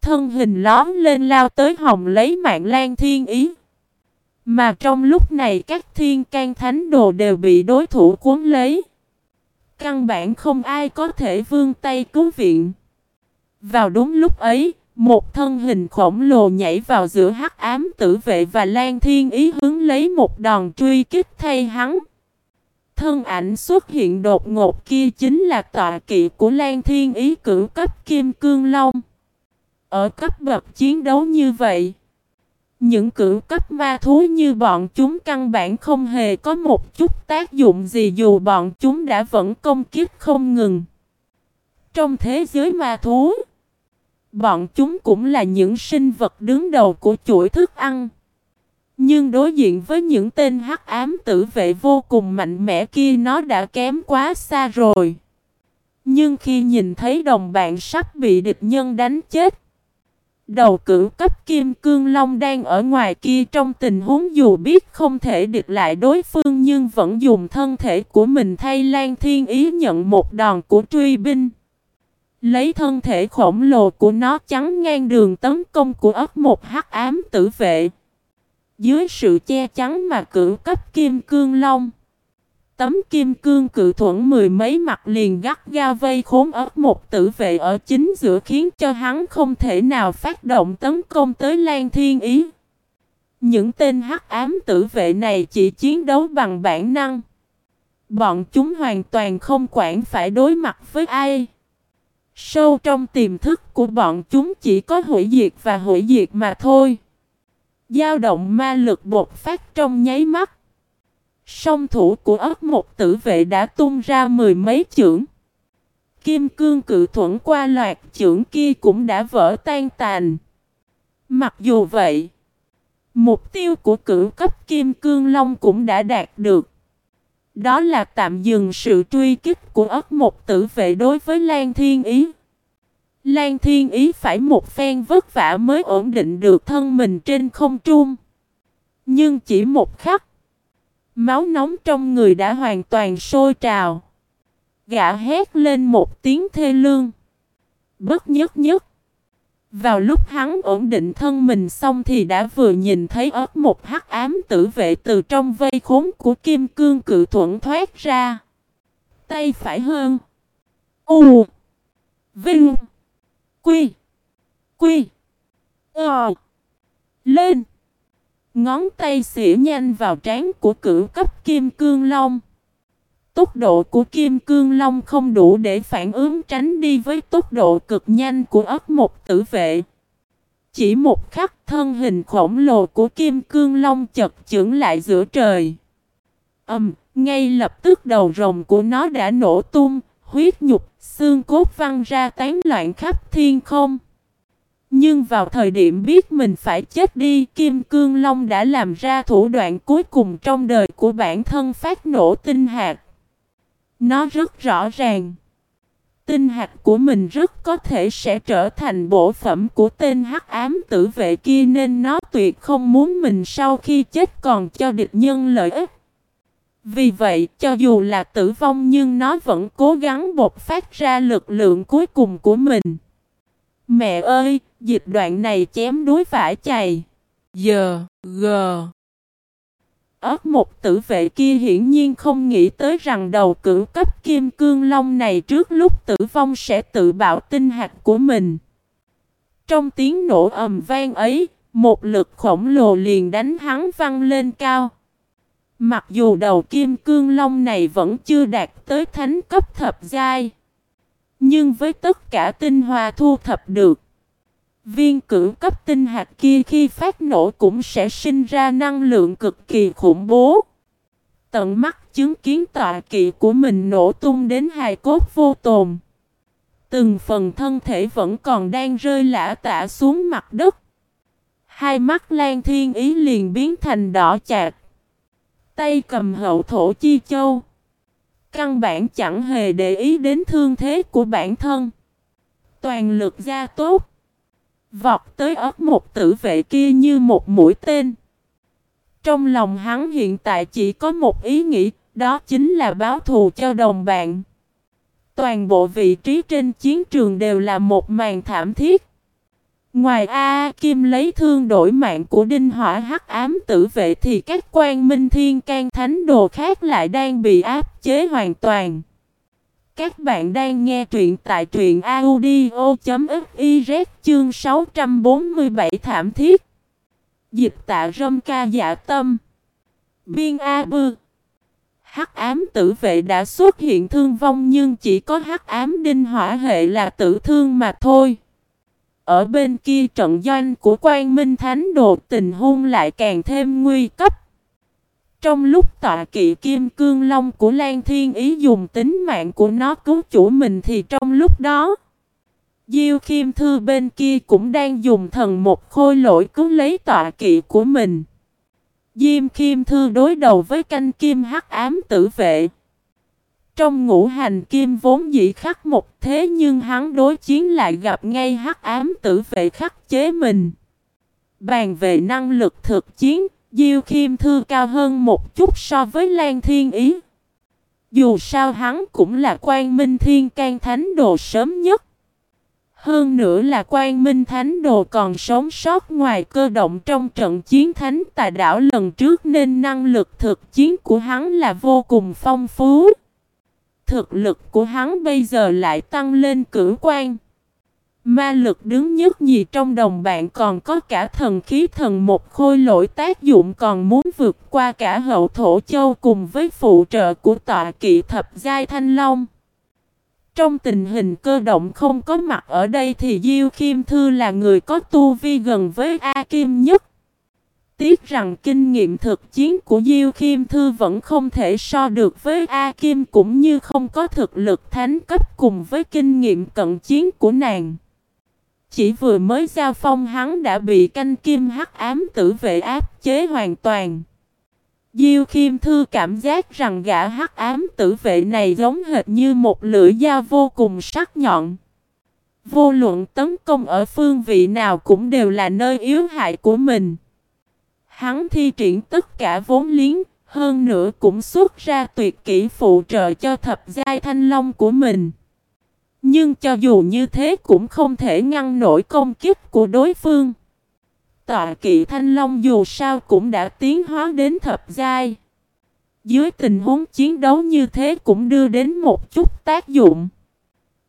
Thân hình lón lên lao tới hồng lấy mạng lan thiên ý. Mà trong lúc này các thiên can thánh đồ đều bị đối thủ cuốn lấy. Căn bản không ai có thể vươn tay cứu viện. Vào đúng lúc ấy, một thân hình khổng lồ nhảy vào giữa hắc ám tử vệ và Lan Thiên Ý hướng lấy một đòn truy kích thay hắn. Thân ảnh xuất hiện đột ngột kia chính là tọa kỵ của Lan Thiên Ý cử cấp Kim Cương Long. Ở cấp bậc chiến đấu như vậy, những cử cấp ma thú như bọn chúng căn bản không hề có một chút tác dụng gì dù bọn chúng đã vẫn công kích không ngừng. Trong thế giới ma thú, bọn chúng cũng là những sinh vật đứng đầu của chuỗi thức ăn. Nhưng đối diện với những tên hắc ám tử vệ vô cùng mạnh mẽ kia nó đã kém quá xa rồi. Nhưng khi nhìn thấy đồng bạn sắp bị địch nhân đánh chết, Đầu cử cấp Kim Cương Long đang ở ngoài kia trong tình huống dù biết không thể địch lại đối phương nhưng vẫn dùng thân thể của mình thay Lan Thiên Ý nhận một đòn của truy binh. Lấy thân thể khổng lồ của nó chắn ngang đường tấn công của ấp một hắc ám tử vệ. Dưới sự che chắn mà cử cấp Kim Cương Long. Tấm kim cương cự thuẫn mười mấy mặt liền gắt ga vây khốn ớt một tử vệ ở chính giữa khiến cho hắn không thể nào phát động tấn công tới Lan Thiên Ý. Những tên hắc ám tử vệ này chỉ chiến đấu bằng bản năng. Bọn chúng hoàn toàn không quản phải đối mặt với ai. Sâu trong tiềm thức của bọn chúng chỉ có hủy diệt và hủy diệt mà thôi. Giao động ma lực bột phát trong nháy mắt. Song thủ của ớt một tử vệ đã tung ra mười mấy chưởng. Kim cương cự thuẫn qua loạt chưởng kia cũng đã vỡ tan tàn. Mặc dù vậy, mục tiêu của cử cấp kim cương long cũng đã đạt được. Đó là tạm dừng sự truy kích của ớt một tử vệ đối với Lan Thiên Ý. Lan Thiên Ý phải một phen vất vả mới ổn định được thân mình trên không trung. Nhưng chỉ một khắc, Máu nóng trong người đã hoàn toàn sôi trào. Gã hét lên một tiếng thê lương. Bất nhất nhất. Vào lúc hắn ổn định thân mình xong thì đã vừa nhìn thấy ớt một hắc ám tử vệ từ trong vây khốn của kim cương cự thuẫn thoát ra. Tay phải hơn. U. Vinh. Quy. Quy. Ờ. Lên. Ngón tay xỉa nhanh vào trán của cửu cấp kim cương long. Tốc độ của kim cương long không đủ để phản ứng tránh đi với tốc độ cực nhanh của ấp một tử vệ. Chỉ một khắc thân hình khổng lồ của kim cương long chật chững lại giữa trời. ầm ngay lập tức đầu rồng của nó đã nổ tung, huyết nhục, xương cốt văng ra tán loạn khắp thiên không. Nhưng vào thời điểm biết mình phải chết đi, Kim Cương Long đã làm ra thủ đoạn cuối cùng trong đời của bản thân phát nổ tinh hạt. Nó rất rõ ràng. Tinh hạt của mình rất có thể sẽ trở thành bộ phẩm của tên hắc ám tử vệ kia nên nó tuyệt không muốn mình sau khi chết còn cho địch nhân lợi ích. Vì vậy, cho dù là tử vong nhưng nó vẫn cố gắng bộc phát ra lực lượng cuối cùng của mình. Mẹ ơi, dịch đoạn này chém đuối vải chày. Giờ, gờ. Ớt một tử vệ kia hiển nhiên không nghĩ tới rằng đầu cử cấp kim cương long này trước lúc tử vong sẽ tự bạo tinh hạt của mình. Trong tiếng nổ ầm vang ấy, một lực khổng lồ liền đánh hắn văng lên cao. Mặc dù đầu kim cương long này vẫn chưa đạt tới thánh cấp thập giai. Nhưng với tất cả tinh hoa thu thập được, viên cử cấp tinh hạt kia khi phát nổ cũng sẽ sinh ra năng lượng cực kỳ khủng bố. Tận mắt chứng kiến tọa kỵ của mình nổ tung đến hài cốt vô tồn. Từng phần thân thể vẫn còn đang rơi lã tả xuống mặt đất. Hai mắt Lan Thiên Ý liền biến thành đỏ chạc. Tay cầm hậu thổ chi châu. Căn bản chẳng hề để ý đến thương thế của bản thân. Toàn lực ra tốt. Vọt tới ớt một tử vệ kia như một mũi tên. Trong lòng hắn hiện tại chỉ có một ý nghĩ, đó chính là báo thù cho đồng bạn. Toàn bộ vị trí trên chiến trường đều là một màn thảm thiết. Ngoài A, Kim lấy thương đổi mạng của Đinh Hỏa hắc ám tử vệ thì các quan minh thiên can thánh đồ khác lại đang bị áp chế hoàn toàn. Các bạn đang nghe truyện tại truyện audio.fiz chương 647 thảm thiết. Dịch tạ râm ca dạ tâm. Biên A Bư. Hắc ám tử vệ đã xuất hiện thương vong nhưng chỉ có hắc ám đinh hỏa hệ là tử thương mà thôi. Ở bên kia trận doanh của quan minh thánh đồ, tình hung lại càng thêm nguy cấp. Trong lúc tọa kỵ kim cương long của Lan Thiên Ý dùng tính mạng của nó cứu chủ mình thì trong lúc đó, Diêu Kim Thư bên kia cũng đang dùng thần một khôi lỗi cứu lấy tọa kỵ của mình. Diêm Kim Thư đối đầu với canh kim hắc ám tử vệ. Trong ngũ hành kim vốn dĩ khắc một thế nhưng hắn đối chiến lại gặp ngay hắc ám tử vệ khắc chế mình. Bàn về năng lực thực chiến, Diêu Khiêm Thư cao hơn một chút so với Lan Thiên Ý. Dù sao hắn cũng là quan minh thiên can thánh đồ sớm nhất. Hơn nữa là quan minh thánh đồ còn sống sót ngoài cơ động trong trận chiến thánh tà đảo lần trước nên năng lực thực chiến của hắn là vô cùng phong phú. Thực lực của hắn bây giờ lại tăng lên cử quan. Ma lực đứng nhất nhì trong đồng bạn còn có cả thần khí thần một khôi lỗi tác dụng còn muốn vượt qua cả hậu thổ châu cùng với phụ trợ của tọa kỵ thập giai thanh long. Trong tình hình cơ động không có mặt ở đây thì Diêu Kim Thư là người có tu vi gần với A Kim nhất. Tiếc rằng kinh nghiệm thực chiến của Diêu Kim Thư vẫn không thể so được với A Kim cũng như không có thực lực thánh cấp cùng với kinh nghiệm cận chiến của nàng. Chỉ vừa mới giao phong hắn đã bị canh kim hắc ám tử vệ áp chế hoàn toàn. Diêu kim Thư cảm giác rằng gã hắc ám tử vệ này giống hệt như một lưỡi dao vô cùng sắc nhọn. Vô luận tấn công ở phương vị nào cũng đều là nơi yếu hại của mình. Hắn thi triển tất cả vốn liếng, hơn nữa cũng xuất ra tuyệt kỹ phụ trợ cho thập giai thanh long của mình. Nhưng cho dù như thế cũng không thể ngăn nổi công kích của đối phương. Tọa kỵ thanh long dù sao cũng đã tiến hóa đến thập giai. Dưới tình huống chiến đấu như thế cũng đưa đến một chút tác dụng.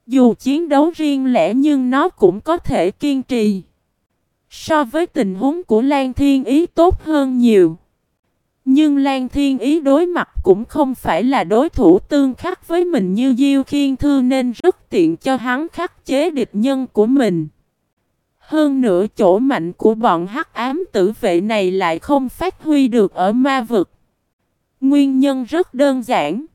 Dù chiến đấu riêng lẻ nhưng nó cũng có thể kiên trì. So với tình huống của Lan Thiên Ý tốt hơn nhiều. Nhưng Lan Thiên Ý đối mặt cũng không phải là đối thủ tương khắc với mình như Diêu Khiên Thư nên rất tiện cho hắn khắc chế địch nhân của mình. Hơn nữa chỗ mạnh của bọn hắc ám tử vệ này lại không phát huy được ở ma vực. Nguyên nhân rất đơn giản.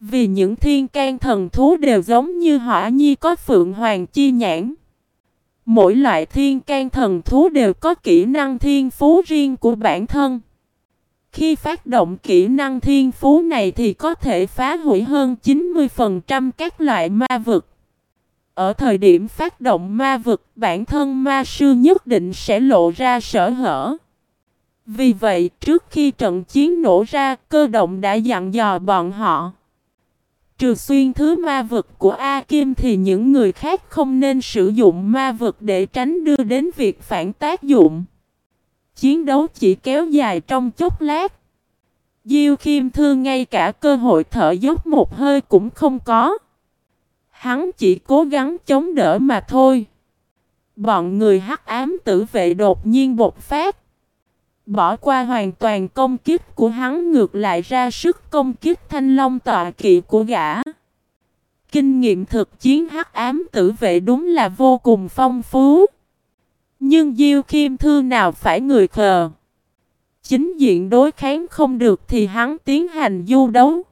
Vì những thiên can thần thú đều giống như hỏa nhi có phượng hoàng chi nhãn. Mỗi loại thiên can thần thú đều có kỹ năng thiên phú riêng của bản thân. Khi phát động kỹ năng thiên phú này thì có thể phá hủy hơn 90% các loại ma vực. Ở thời điểm phát động ma vực, bản thân ma sư nhất định sẽ lộ ra sở hở. Vì vậy, trước khi trận chiến nổ ra, cơ động đã dặn dò bọn họ. Trừ xuyên thứ ma vực của A Kim thì những người khác không nên sử dụng ma vực để tránh đưa đến việc phản tác dụng. Chiến đấu chỉ kéo dài trong chốc lát. Diêu Kim Thương ngay cả cơ hội thở dốc một hơi cũng không có. Hắn chỉ cố gắng chống đỡ mà thôi. Bọn người hắc ám tử vệ đột nhiên bột phát. Bỏ qua hoàn toàn công kích của hắn, ngược lại ra sức công kích thanh long tọa kỵ của gã. Kinh nghiệm thực chiến hắc ám tử vệ đúng là vô cùng phong phú. Nhưng Diêu Kim Thư nào phải người khờ. Chính diện đối kháng không được thì hắn tiến hành du đấu.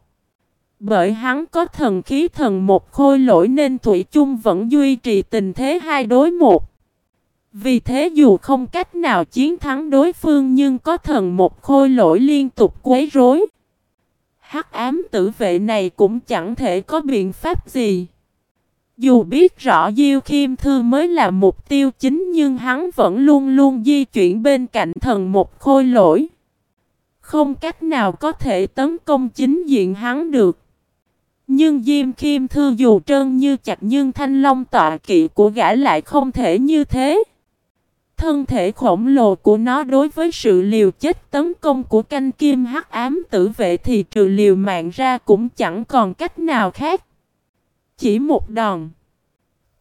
Bởi hắn có thần khí thần một khôi lỗi nên Thủy chung vẫn duy trì tình thế hai đối một. Vì thế dù không cách nào chiến thắng đối phương nhưng có thần một khôi lỗi liên tục quấy rối. Hắc ám tử vệ này cũng chẳng thể có biện pháp gì. Dù biết rõ Diêu Khiêm Thư mới là mục tiêu chính nhưng hắn vẫn luôn luôn di chuyển bên cạnh thần một khôi lỗi. Không cách nào có thể tấn công chính diện hắn được. Nhưng Diêm Khiêm Thư dù trơn như chặt nhưng thanh long tọa kỵ của gã lại không thể như thế. Thân thể khổng lồ của nó đối với sự liều chết tấn công của canh kim hắc ám tử vệ thì trừ liều mạng ra cũng chẳng còn cách nào khác. Chỉ một đòn.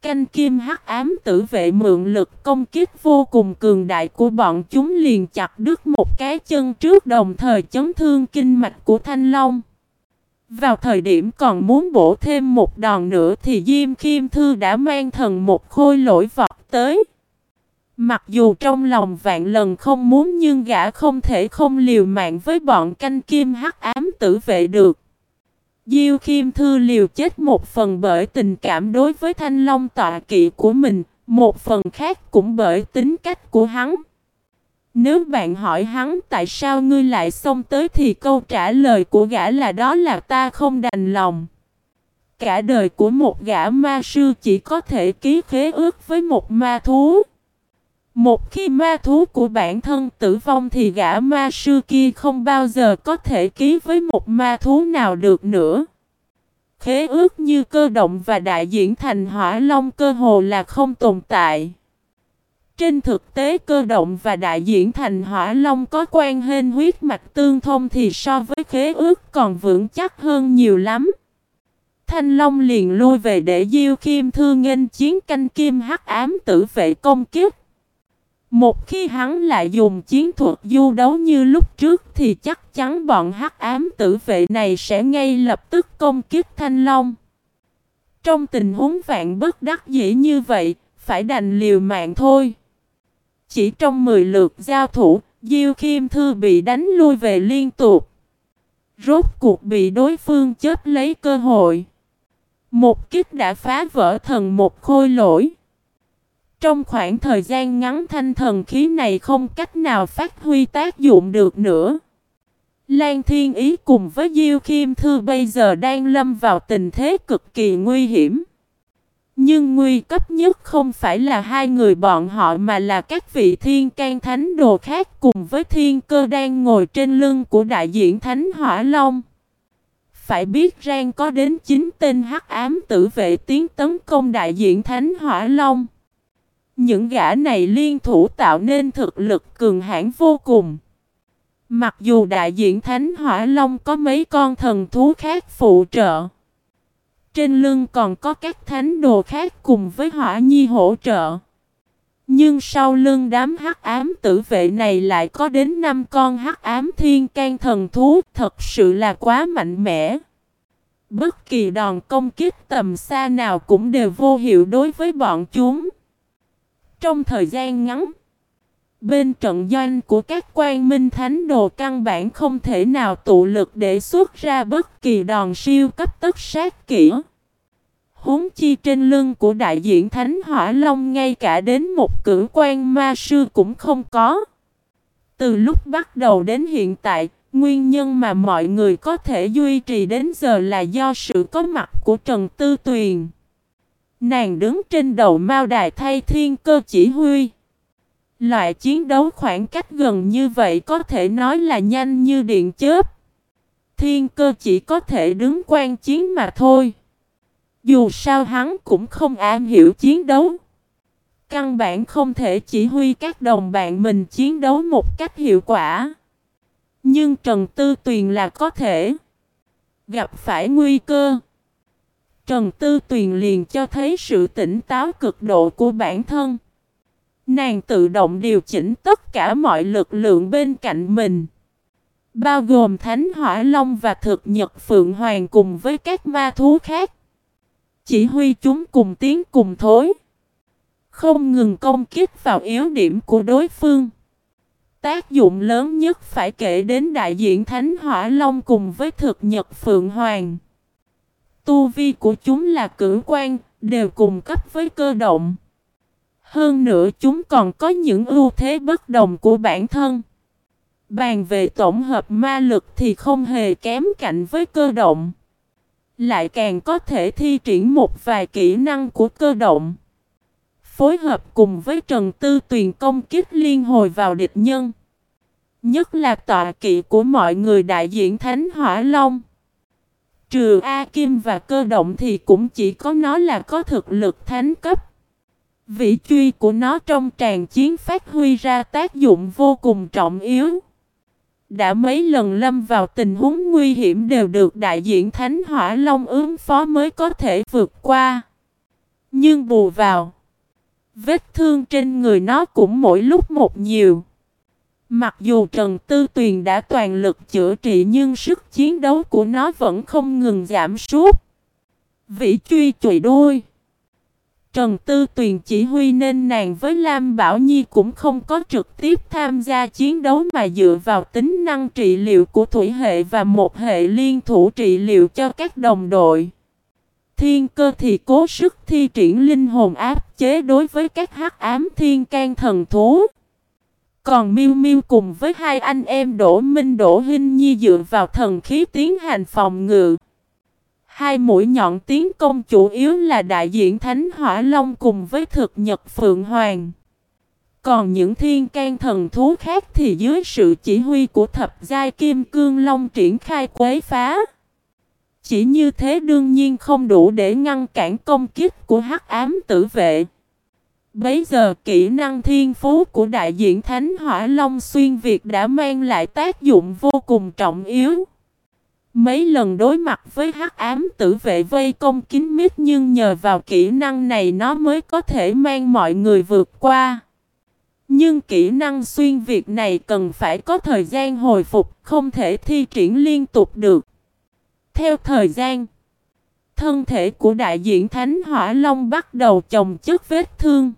Canh kim hắc ám tử vệ mượn lực công kích vô cùng cường đại của bọn chúng liền chặt đứt một cái chân trước đồng thời chấn thương kinh mạch của thanh long. Vào thời điểm còn muốn bổ thêm một đòn nữa thì Diêm kim Thư đã mang thần một khôi lỗi vọt tới. Mặc dù trong lòng vạn lần không muốn nhưng gã không thể không liều mạng với bọn canh kim hắc ám tử vệ được. Diêu Khiêm Thư liều chết một phần bởi tình cảm đối với thanh long tọa kỵ của mình, một phần khác cũng bởi tính cách của hắn. Nếu bạn hỏi hắn tại sao ngươi lại xông tới thì câu trả lời của gã là đó là ta không đành lòng. Cả đời của một gã ma sư chỉ có thể ký khế ước với một ma thú. Một khi ma thú của bản thân tử vong thì gã ma sư kia không bao giờ có thể ký với một ma thú nào được nữa. Khế ước như cơ động và đại diễn thành hỏa long cơ hồ là không tồn tại. Trên thực tế, cơ động và đại diễn thành hỏa long có quan hên huyết mạch tương thông thì so với khế ước còn vững chắc hơn nhiều lắm. Thanh Long liền lui về để Diêu Kim Thư nghênh chiến canh kim hắc ám tử vệ công kiếp. Một khi hắn lại dùng chiến thuật du đấu như lúc trước thì chắc chắn bọn hắc ám tử vệ này sẽ ngay lập tức công kiếp Thanh Long. Trong tình huống vạn bất đắc dĩ như vậy, phải đành liều mạng thôi. Chỉ trong 10 lượt giao thủ, Diêu Khiêm Thư bị đánh lui về liên tục. Rốt cuộc bị đối phương chết lấy cơ hội. Một kích đã phá vỡ thần một khôi lỗi. Trong khoảng thời gian ngắn thanh thần khí này không cách nào phát huy tác dụng được nữa. Lan Thiên Ý cùng với Diêu kim Thư bây giờ đang lâm vào tình thế cực kỳ nguy hiểm. Nhưng nguy cấp nhất không phải là hai người bọn họ mà là các vị thiên can thánh đồ khác cùng với thiên cơ đang ngồi trên lưng của đại diện thánh hỏa long. Phải biết rằng có đến 9 tên hắc ám tử vệ tiến tấn công đại diện thánh hỏa long. Những gã này liên thủ tạo nên thực lực cường hãn vô cùng. Mặc dù đại diện Thánh Hỏa Long có mấy con thần thú khác phụ trợ. Trên lưng còn có các thánh đồ khác cùng với hỏa nhi hỗ trợ. Nhưng sau lưng đám hắc ám tử vệ này lại có đến 5 con hắc ám thiên can thần thú, thật sự là quá mạnh mẽ. Bất kỳ đòn công kích tầm xa nào cũng đều vô hiệu đối với bọn chúng. Trong thời gian ngắn, bên trận doanh của các quan minh thánh đồ căn bản không thể nào tụ lực để xuất ra bất kỳ đòn siêu cấp tất sát kỹ. Huống chi trên lưng của đại diện Thánh Hỏa Long ngay cả đến một cử quan ma sư cũng không có. Từ lúc bắt đầu đến hiện tại, nguyên nhân mà mọi người có thể duy trì đến giờ là do sự có mặt của Trần Tư Tuyền. Nàng đứng trên đầu mao đài thay thiên cơ chỉ huy. Loại chiến đấu khoảng cách gần như vậy có thể nói là nhanh như điện chớp. Thiên cơ chỉ có thể đứng quan chiến mà thôi. Dù sao hắn cũng không am hiểu chiến đấu. Căn bản không thể chỉ huy các đồng bạn mình chiến đấu một cách hiệu quả. Nhưng Trần Tư Tuyền là có thể. Gặp phải nguy cơ. Trần Tư Tuyền liền cho thấy sự tỉnh táo cực độ của bản thân. Nàng tự động điều chỉnh tất cả mọi lực lượng bên cạnh mình. Bao gồm Thánh Hỏa Long và Thực Nhật Phượng Hoàng cùng với các ma thú khác. Chỉ huy chúng cùng tiến cùng thối. Không ngừng công kích vào yếu điểm của đối phương. Tác dụng lớn nhất phải kể đến đại diện Thánh Hỏa Long cùng với thực nhật Phượng Hoàng. Tu vi của chúng là cử quan, đều cùng cấp với cơ động. Hơn nữa chúng còn có những ưu thế bất đồng của bản thân. Bàn về tổng hợp ma lực thì không hề kém cạnh với cơ động. Lại càng có thể thi triển một vài kỹ năng của cơ động. Phối hợp cùng với Trần Tư Tuyền công kích liên hồi vào địch nhân. Nhất là tọa kỵ của mọi người đại diện Thánh Hỏa Long. Trừ A Kim và cơ động thì cũng chỉ có nó là có thực lực thánh cấp. Vị truy của nó trong tràn chiến phát huy ra tác dụng vô cùng trọng yếu. Đã mấy lần lâm vào tình huống nguy hiểm đều được đại diện Thánh Hỏa Long ứng phó mới có thể vượt qua. Nhưng bù vào, vết thương trên người nó cũng mỗi lúc một nhiều. Mặc dù Trần Tư Tuyền đã toàn lực chữa trị nhưng sức chiến đấu của nó vẫn không ngừng giảm sút. Vĩ truy chùi đuôi. Trần Tư Tuyền chỉ huy nên nàng với Lam Bảo Nhi cũng không có trực tiếp tham gia chiến đấu mà dựa vào tính năng trị liệu của thủy hệ và một hệ liên thủ trị liệu cho các đồng đội. Thiên cơ thì cố sức thi triển linh hồn áp chế đối với các hắc ám thiên can thần thú. Còn Miu Miu cùng với hai anh em Đỗ Minh, Đỗ Hinh Nhi dựa vào thần khí tiến hành phòng ngự. Hai mũi nhọn tiến công chủ yếu là đại diện Thánh Hỏa Long cùng với thực Nhật Phượng Hoàng. Còn những thiên can thần thú khác thì dưới sự chỉ huy của thập giai Kim Cương Long triển khai quấy phá. Chỉ như thế đương nhiên không đủ để ngăn cản công kích của hắc ám tử vệ. Bấy giờ kỹ năng thiên phú của đại diện Thánh Hỏa Long xuyên Việt đã mang lại tác dụng vô cùng trọng yếu. Mấy lần đối mặt với hắc ám tử vệ vây công kín mít nhưng nhờ vào kỹ năng này nó mới có thể mang mọi người vượt qua. Nhưng kỹ năng xuyên Việt này cần phải có thời gian hồi phục, không thể thi triển liên tục được. Theo thời gian, thân thể của đại diện Thánh Hỏa Long bắt đầu chồng chất vết thương.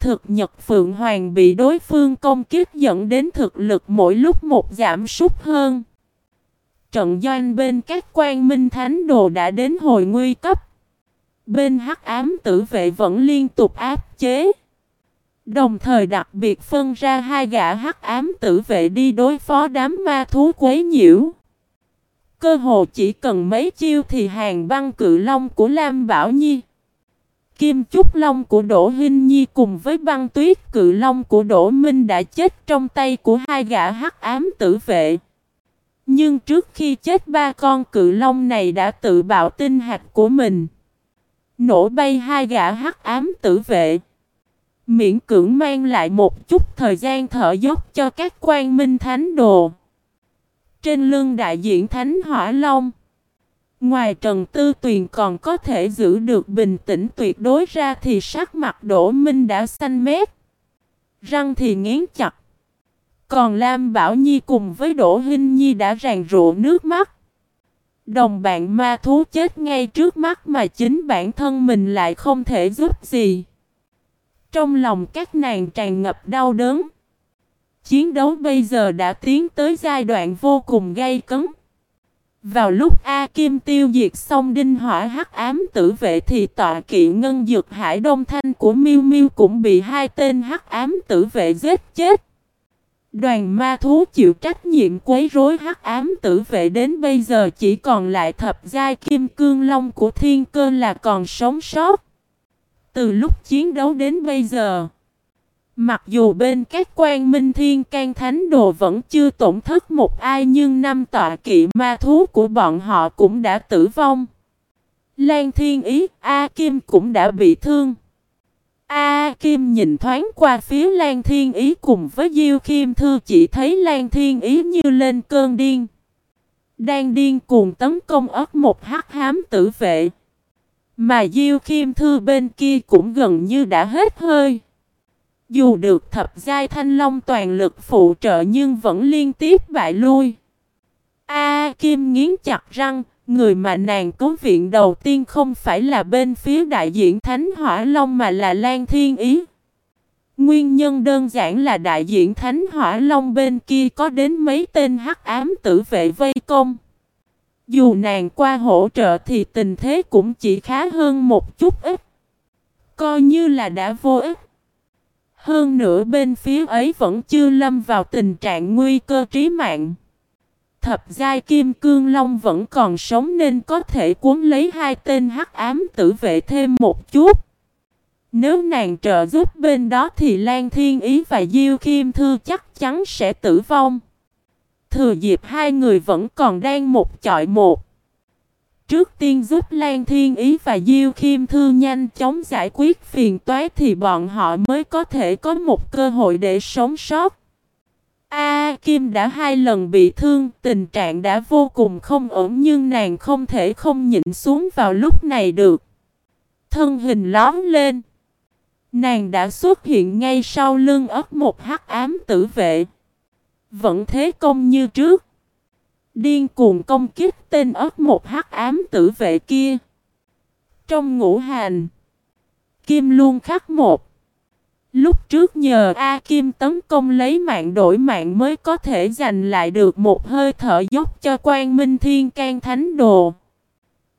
Thực Nhật Phượng Hoàng bị đối phương công kích dẫn đến thực lực mỗi lúc một giảm sút hơn. Trận doanh bên các quan minh thánh đồ đã đến hồi nguy cấp. Bên hắc ám tử vệ vẫn liên tục áp chế. Đồng thời đặc biệt phân ra hai gã hắc ám tử vệ đi đối phó đám ma thú quấy nhiễu. Cơ hồ chỉ cần mấy chiêu thì hàng băng cự long của Lam Bảo Nhi Kim Trúc Long của Đỗ Hinh Nhi cùng với băng tuyết cự long của Đỗ Minh đã chết trong tay của hai gã hắc ám tử vệ. Nhưng trước khi chết ba con cự long này đã tự bạo tinh hạt của mình. Nổ bay hai gã hắc ám tử vệ. Miễn cưỡng mang lại một chút thời gian thở dốc cho các quan minh thánh đồ. Trên lưng đại diện thánh hỏa long. Ngoài Trần Tư Tuyền còn có thể giữ được bình tĩnh tuyệt đối ra thì sắc mặt Đỗ Minh đã xanh mét. Răng thì nghiến chặt. Còn Lam Bảo Nhi cùng với Đỗ Hinh Nhi đã ràng rụa nước mắt. Đồng bạn ma thú chết ngay trước mắt mà chính bản thân mình lại không thể giúp gì. Trong lòng các nàng tràn ngập đau đớn. Chiến đấu bây giờ đã tiến tới giai đoạn vô cùng gay cấn. Vào lúc A Kim tiêu diệt xong đinh hỏa hắc ám tử vệ thì tọa kỵ ngân dược hải đông thanh của Miêu Miêu cũng bị hai tên hắc ám tử vệ giết chết. Đoàn ma thú chịu trách nhiệm quấy rối hắc ám tử vệ đến bây giờ chỉ còn lại thập giai kim cương long của thiên cơ là còn sống sót. Từ lúc chiến đấu đến bây giờ, mặc dù bên các quan minh thiên can thánh đồ vẫn chưa tổn thất một ai nhưng năm tọa kỵ ma thú của bọn họ cũng đã tử vong. Lan thiên ý, A Kim cũng đã bị thương. A Kim nhìn thoáng qua phía Lan Thiên Ý cùng với Diêu Kim Thư chỉ thấy Lan Thiên Ý như lên cơn điên. Đang điên cuồng tấn công ớt một hắc hám tử vệ. Mà Diêu Kim Thư bên kia cũng gần như đã hết hơi. Dù được thập giai thanh long toàn lực phụ trợ nhưng vẫn liên tiếp bại lui. A Kim nghiến chặt răng, Người mà nàng cứu viện đầu tiên không phải là bên phía đại diện Thánh Hỏa Long mà là Lan Thiên Ý. Nguyên nhân đơn giản là đại diện Thánh Hỏa Long bên kia có đến mấy tên hắc ám tử vệ vây công. Dù nàng qua hỗ trợ thì tình thế cũng chỉ khá hơn một chút ít. Coi như là đã vô ích. Hơn nữa bên phía ấy vẫn chưa lâm vào tình trạng nguy cơ trí mạng. Thập giai kim cương long vẫn còn sống nên có thể cuốn lấy hai tên hắc ám tử vệ thêm một chút. Nếu nàng trợ giúp bên đó thì Lan Thiên Ý và Diêu Kim Thư chắc chắn sẽ tử vong. Thừa dịp hai người vẫn còn đang một chọi một. Trước tiên giúp Lan Thiên Ý và Diêu Kim Thư nhanh chóng giải quyết phiền toái thì bọn họ mới có thể có một cơ hội để sống sót. A Kim đã hai lần bị thương, tình trạng đã vô cùng không ổn nhưng nàng không thể không nhịn xuống vào lúc này được. Thân hình lóm lên. Nàng đã xuất hiện ngay sau lưng ớt một hắc ám tử vệ. Vẫn thế công như trước. Điên cuồng công kích tên ớt một hắc ám tử vệ kia. Trong ngũ hành, Kim luôn khắc một. Lúc trước nhờ A Kim tấn công lấy mạng đổi mạng mới có thể giành lại được một hơi thở dốc cho quan minh thiên can thánh đồ.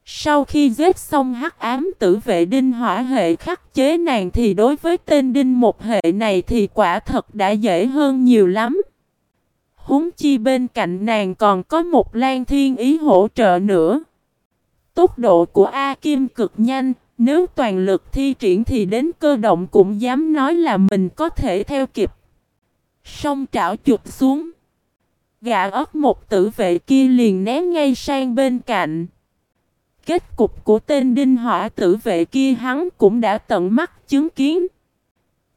Sau khi giết xong hắc ám tử vệ đinh hỏa hệ khắc chế nàng thì đối với tên đinh một hệ này thì quả thật đã dễ hơn nhiều lắm huống chi bên cạnh nàng còn có một lan thiên ý hỗ trợ nữa. Tốc độ của A Kim cực nhanh, nếu toàn lực thi triển thì đến cơ động cũng dám nói là mình có thể theo kịp. Song trảo chụp xuống. Gã ớt một tử vệ kia liền ném ngay sang bên cạnh. Kết cục của tên đinh hỏa tử vệ kia hắn cũng đã tận mắt chứng kiến.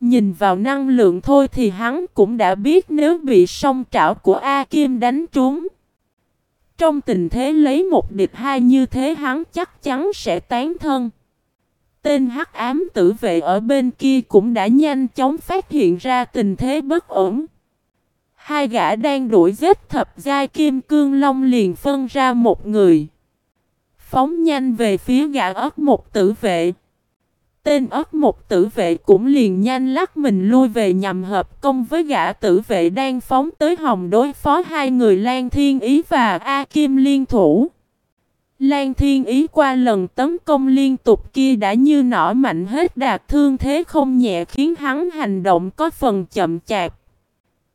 Nhìn vào năng lượng thôi thì hắn cũng đã biết nếu bị song trảo của A Kim đánh trúng. Trong tình thế lấy một địch hai như thế hắn chắc chắn sẽ tán thân. Tên hắc ám tử vệ ở bên kia cũng đã nhanh chóng phát hiện ra tình thế bất ổn. Hai gã đang đuổi giết thập giai kim cương long liền phân ra một người. Phóng nhanh về phía gã ớt một tử vệ. Tên ớt một tử vệ cũng liền nhanh lắc mình lui về nhằm hợp công với gã tử vệ đang phóng tới hồng đối phó hai người Lan Thiên Ý và A Kim liên thủ. Lan Thiên Ý qua lần tấn công liên tục kia đã như nỏ mạnh hết đạt thương thế không nhẹ khiến hắn hành động có phần chậm chạp.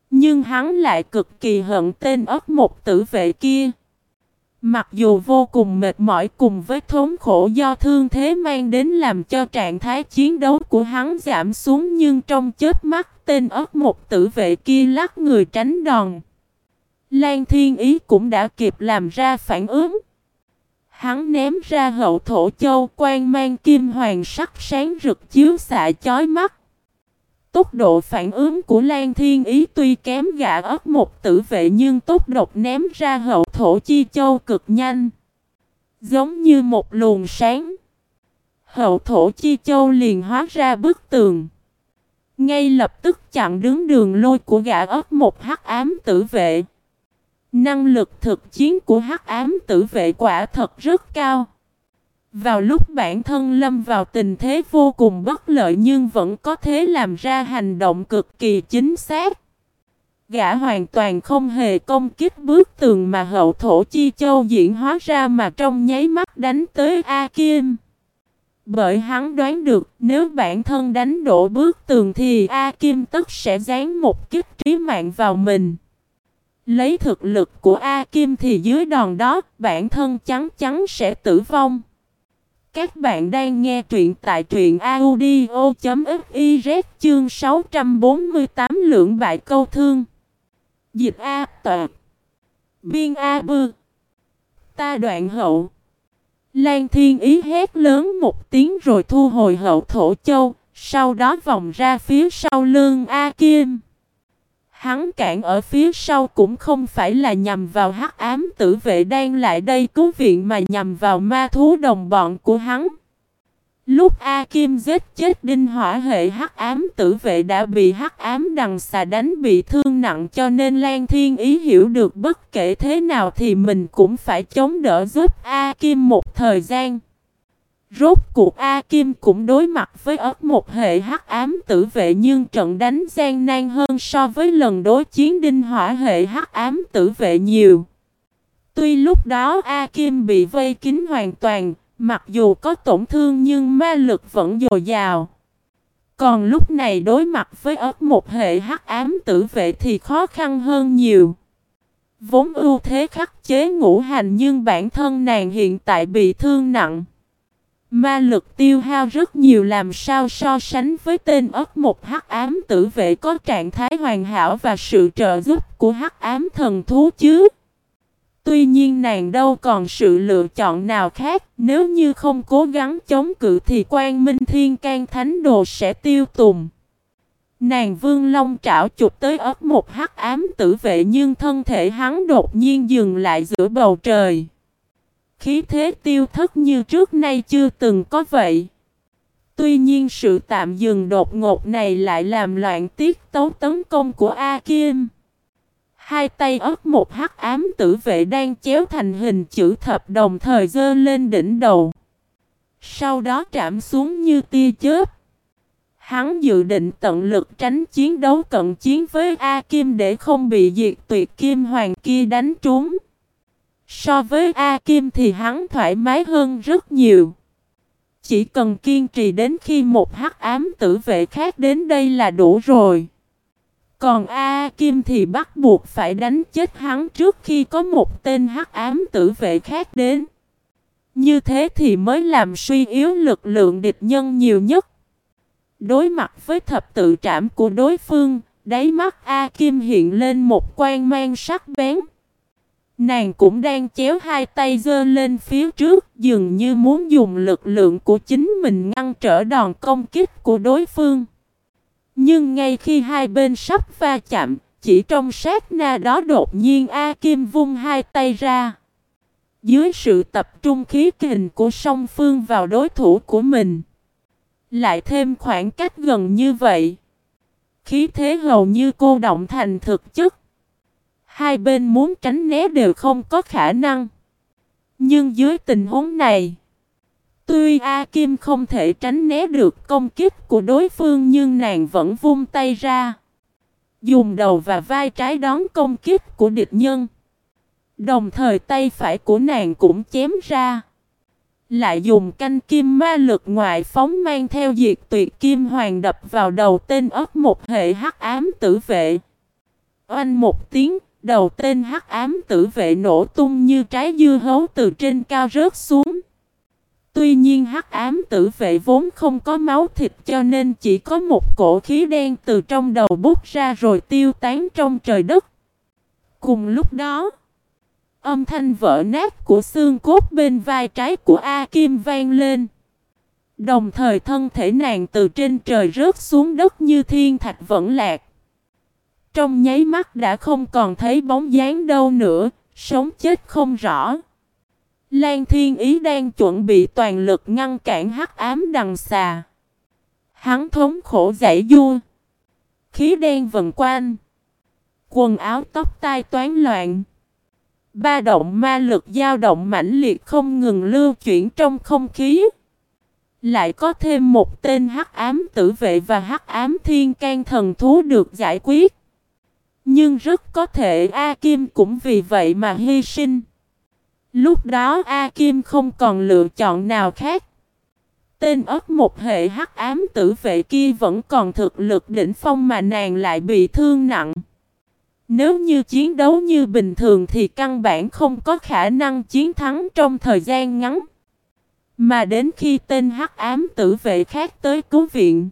Nhưng hắn lại cực kỳ hận tên ớt một tử vệ kia. Mặc dù vô cùng mệt mỏi cùng với thốn khổ do thương thế mang đến làm cho trạng thái chiến đấu của hắn giảm xuống nhưng trong chết mắt tên ớt một tử vệ kia lắc người tránh đòn. Lan Thiên Ý cũng đã kịp làm ra phản ứng. Hắn ném ra hậu thổ châu quan mang kim hoàng sắc sáng rực chiếu xạ chói mắt. Tốc độ phản ứng của Lan Thiên Ý tuy kém gã ớt một tử vệ nhưng tốc độc ném ra hậu thổ chi châu cực nhanh. Giống như một luồng sáng. Hậu thổ chi châu liền hóa ra bức tường. Ngay lập tức chặn đứng đường lôi của gã ớt một hắc ám tử vệ. Năng lực thực chiến của hắc ám tử vệ quả thật rất cao. Vào lúc bản thân lâm vào tình thế vô cùng bất lợi nhưng vẫn có thể làm ra hành động cực kỳ chính xác. Gã hoàn toàn không hề công kích bước tường mà hậu thổ chi châu diễn hóa ra mà trong nháy mắt đánh tới A Kim. Bởi hắn đoán được nếu bản thân đánh đổ bước tường thì A Kim tức sẽ dán một kích trí mạng vào mình. Lấy thực lực của A Kim thì dưới đòn đó, bản thân chắn chắn sẽ tử vong. Các bạn đang nghe truyện tại truyện audio.fiz chương 648 lượng bại câu thương. Dịch A Tọa Biên A Bư Ta đoạn hậu Lan Thiên Ý hét lớn một tiếng rồi thu hồi hậu thổ châu, sau đó vòng ra phía sau lưng A Kim. Hắn cản ở phía sau cũng không phải là nhằm vào hắc ám tử vệ đang lại đây cứu viện mà nhằm vào ma thú đồng bọn của hắn. Lúc A Kim giết chết đinh hỏa hệ, hắc ám tử vệ đã bị hắc ám đằng xà đánh bị thương nặng cho nên Lan Thiên Ý hiểu được bất kể thế nào thì mình cũng phải chống đỡ giúp A Kim một thời gian. Rốt cuộc A Kim cũng đối mặt với ớt một hệ hắc ám tử vệ nhưng trận đánh gian nan hơn so với lần đối chiến đinh hỏa hệ hắc ám tử vệ nhiều. Tuy lúc đó A Kim bị vây kín hoàn toàn, mặc dù có tổn thương nhưng ma lực vẫn dồi dào. Còn lúc này đối mặt với ớt một hệ hắc ám tử vệ thì khó khăn hơn nhiều. Vốn ưu thế khắc chế ngũ hành nhưng bản thân nàng hiện tại bị thương nặng. Ma lực tiêu hao rất nhiều làm sao so sánh với tên ớt một hắc ám tử vệ có trạng thái hoàn hảo và sự trợ giúp của hắc ám thần thú chứ. Tuy nhiên nàng đâu còn sự lựa chọn nào khác, nếu như không cố gắng chống cự thì quan minh thiên can thánh đồ sẽ tiêu tùng. Nàng vương long trảo chụp tới ớt một hắc ám tử vệ nhưng thân thể hắn đột nhiên dừng lại giữa bầu trời. Khí thế tiêu thất như trước nay chưa từng có vậy. Tuy nhiên sự tạm dừng đột ngột này lại làm loạn tiết tấu tấn công của A Kim. Hai tay ớt một hắc ám tử vệ đang chéo thành hình chữ thập đồng thời dơ lên đỉnh đầu. Sau đó chạm xuống như tia chớp. Hắn dự định tận lực tránh chiến đấu cận chiến với A Kim để không bị diệt tuyệt kim hoàng kia đánh trúng. So với A Kim thì hắn thoải mái hơn rất nhiều. Chỉ cần kiên trì đến khi một hắc ám tử vệ khác đến đây là đủ rồi. Còn A Kim thì bắt buộc phải đánh chết hắn trước khi có một tên hắc ám tử vệ khác đến. Như thế thì mới làm suy yếu lực lượng địch nhân nhiều nhất. Đối mặt với thập tự trảm của đối phương, đáy mắt A Kim hiện lên một quan mang sắc bén. Nàng cũng đang chéo hai tay giơ lên phía trước, dường như muốn dùng lực lượng của chính mình ngăn trở đòn công kích của đối phương. Nhưng ngay khi hai bên sắp va chạm, chỉ trong sát na đó đột nhiên A Kim vung hai tay ra. Dưới sự tập trung khí kình của song phương vào đối thủ của mình. Lại thêm khoảng cách gần như vậy. Khí thế hầu như cô động thành thực chất. Hai bên muốn tránh né đều không có khả năng. Nhưng dưới tình huống này, tuy A Kim không thể tránh né được công kích của đối phương nhưng nàng vẫn vung tay ra. Dùng đầu và vai trái đón công kích của địch nhân. Đồng thời tay phải của nàng cũng chém ra. Lại dùng canh kim ma lực ngoại phóng mang theo diệt tuyệt kim hoàng đập vào đầu tên ớt một hệ hắc ám tử vệ. Oanh một tiếng, Đầu tên hắc ám tử vệ nổ tung như trái dưa hấu từ trên cao rớt xuống. Tuy nhiên hắc ám tử vệ vốn không có máu thịt cho nên chỉ có một cổ khí đen từ trong đầu bút ra rồi tiêu tán trong trời đất. Cùng lúc đó, âm thanh vỡ nát của xương cốt bên vai trái của A Kim vang lên. Đồng thời thân thể nàng từ trên trời rớt xuống đất như thiên thạch vẫn lạc. Trong nháy mắt đã không còn thấy bóng dáng đâu nữa, sống chết không rõ. Lan Thiên Ý đang chuẩn bị toàn lực ngăn cản hắc ám đằng xà. Hắn thống khổ giải vua. Khí đen vần quanh. Quần áo tóc tai toán loạn. Ba động ma lực dao động mãnh liệt không ngừng lưu chuyển trong không khí. Lại có thêm một tên hắc ám tử vệ và hắc ám thiên can thần thú được giải quyết. Nhưng rất có thể A Kim cũng vì vậy mà hy sinh. Lúc đó A Kim không còn lựa chọn nào khác. Tên ớt một hệ hắc ám tử vệ kia vẫn còn thực lực đỉnh phong mà nàng lại bị thương nặng. Nếu như chiến đấu như bình thường thì căn bản không có khả năng chiến thắng trong thời gian ngắn. Mà đến khi tên hắc ám tử vệ khác tới cứu viện.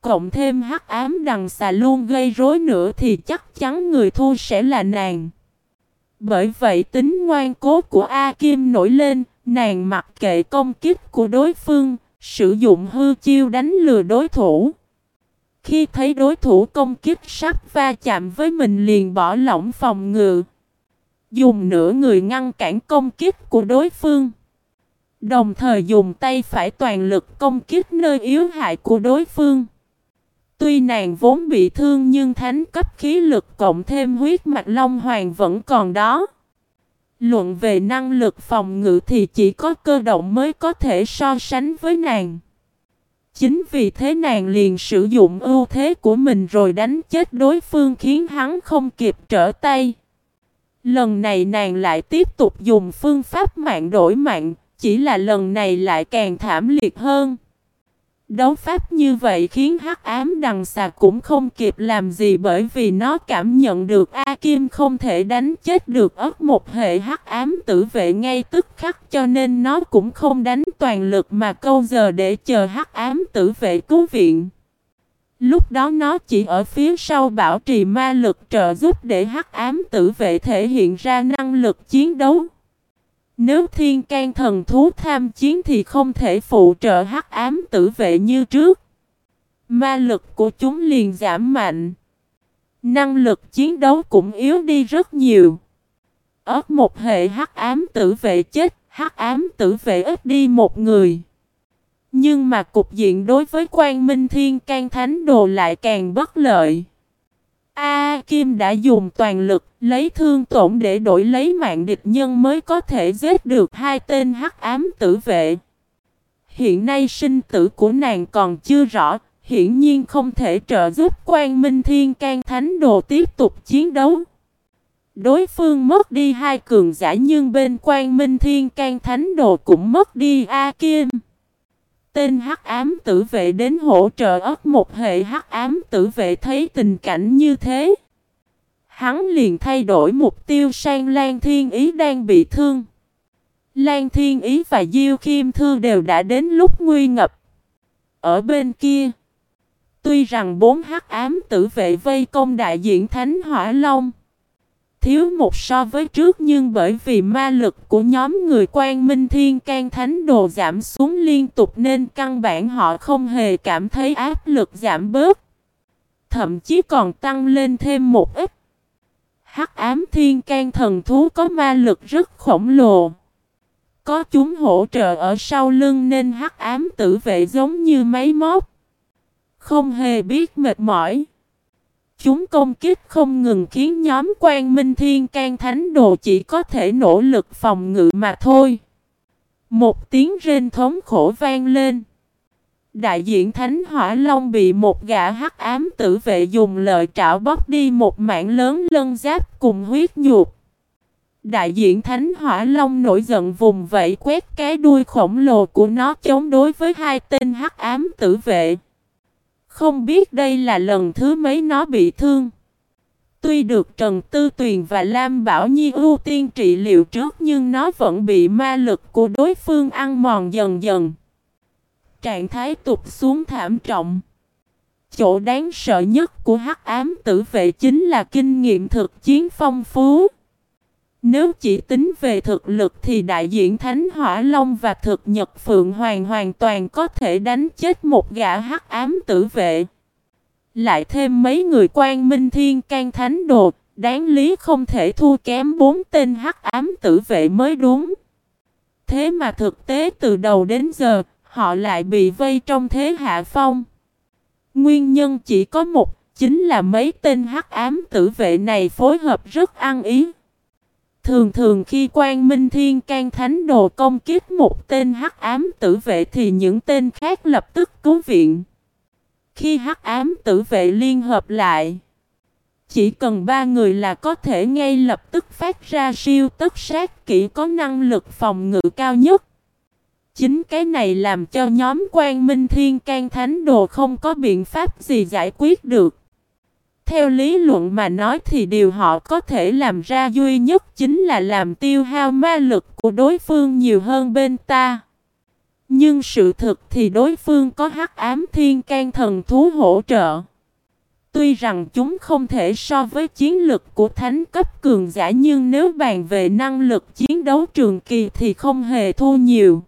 Cộng thêm hắc ám đằng xà luôn gây rối nữa thì chắc chắn người thua sẽ là nàng. Bởi vậy tính ngoan cố của A Kim nổi lên, nàng mặc kệ công kích của đối phương, sử dụng hư chiêu đánh lừa đối thủ. Khi thấy đối thủ công kích sắp va chạm với mình liền bỏ lỏng phòng ngự. Dùng nửa người ngăn cản công kích của đối phương. Đồng thời dùng tay phải toàn lực công kích nơi yếu hại của đối phương. Tuy nàng vốn bị thương nhưng thánh cấp khí lực cộng thêm huyết mạch long hoàng vẫn còn đó. Luận về năng lực phòng ngự thì chỉ có cơ động mới có thể so sánh với nàng. Chính vì thế nàng liền sử dụng ưu thế của mình rồi đánh chết đối phương khiến hắn không kịp trở tay. Lần này nàng lại tiếp tục dùng phương pháp mạng đổi mạng, chỉ là lần này lại càng thảm liệt hơn. Đấu pháp như vậy khiến hắc ám đằng xà cũng không kịp làm gì bởi vì nó cảm nhận được A Kim không thể đánh chết được ớt một hệ hắc ám tử vệ ngay tức khắc, cho nên nó cũng không đánh toàn lực mà câu giờ để chờ hắc ám tử vệ cứu viện. Lúc đó nó chỉ ở phía sau bảo trì ma lực trợ giúp để hắc ám tử vệ thể hiện ra năng lực chiến đấu. Nếu thiên can thần thú tham chiến thì không thể phụ trợ hắc ám tử vệ như trước. Ma lực của chúng liền giảm mạnh. Năng lực chiến đấu cũng yếu đi rất nhiều. Ớt một hệ hắc ám tử vệ chết, hắc ám tử vệ ít đi một người. Nhưng mà cục diện đối với quan minh thiên can thánh đồ lại càng bất lợi. A Kim đã dùng toàn lực lấy thương tổn để đổi lấy mạng địch nhân mới có thể giết được hai tên hắc ám tử vệ. Hiện nay sinh tử của nàng còn chưa rõ, hiển nhiên không thể trợ giúp quan minh thiên can thánh đồ tiếp tục chiến đấu. Đối phương mất đi hai cường giả nhưng bên quan minh thiên can thánh đồ cũng mất đi A Kim. Tên hắc ám tử vệ đến hỗ trợ ớt một hệ hắc ám tử vệ thấy tình cảnh như thế. Hắn liền thay đổi mục tiêu sang Lan Thiên Ý đang bị thương. Lan Thiên Ý và Diêu Khiêm Thư đều đã đến lúc nguy ngập. Ở bên kia, tuy rằng bốn hắc ám tử vệ vây công đại diện Thánh Hỏa Long, thiếu một so với trước nhưng bởi vì ma lực của nhóm người quan minh thiên can thánh đồ giảm xuống liên tục nên căn bản họ không hề cảm thấy áp lực giảm bớt. Thậm chí còn tăng lên thêm một ít. Hắc ám thiên can thần thú có ma lực rất khổng lồ. Có chúng hỗ trợ ở sau lưng nên hắc ám tử vệ giống như máy móc. Không hề biết mệt mỏi. Chúng công kích không ngừng khiến nhóm quan minh thiên can thánh đồ chỉ có thể nỗ lực phòng ngự mà thôi. Một tiếng rên thống khổ vang lên. Đại diện Thánh Hỏa Long bị một gã hắc ám tử vệ dùng lợi trảo bóp đi một mảng lớn lân giáp cùng huyết nhục. Đại diện Thánh Hỏa Long nổi giận vùng vẫy quét cái đuôi khổng lồ của nó chống đối với hai tên hắc ám tử vệ. Không biết đây là lần thứ mấy nó bị thương. Tuy được Trần Tư Tuyền và Lam Bảo Nhi ưu tiên trị liệu trước nhưng nó vẫn bị ma lực của đối phương ăn mòn dần dần. Trạng thái tụt xuống thảm trọng. Chỗ đáng sợ nhất của hắc ám tử vệ chính là kinh nghiệm thực chiến phong phú. Nếu chỉ tính về thực lực thì đại diện Thánh Hỏa Long và thực Nhật Phượng Hoàng hoàn toàn có thể đánh chết một gã hắc ám tử vệ. Lại thêm mấy người quan minh thiên can thánh đồ, đáng lý không thể thua kém bốn tên hắc ám tử vệ mới đúng. thế mà thực tế từ đầu đến giờ, họ lại bị vây trong thế hạ phong. Nguyên nhân chỉ có một, chính là mấy tên hắc ám tử vệ này phối hợp rất ăn ý. Thường thường khi quan minh thiên can thánh đồ công kích một tên hắc ám tử vệ thì những tên khác lập tức cứu viện. Khi hắc ám tử vệ liên hợp lại, chỉ cần ba người là có thể ngay lập tức phát ra siêu tất sát kỹ có năng lực phòng ngự cao nhất. Chính cái này làm cho nhóm quan minh thiên can thánh đồ không có biện pháp gì giải quyết được. Theo lý luận mà nói thì điều họ có thể làm ra duy nhất chính là làm tiêu hao ma lực của đối phương nhiều hơn bên ta. Nhưng sự thực thì đối phương có hắc ám thiên can thần thú hỗ trợ. Tuy rằng chúng không thể so với chiến lực của thánh cấp cường giả nhưng nếu bàn về năng lực chiến đấu trường kỳ thì không hề thua nhiều.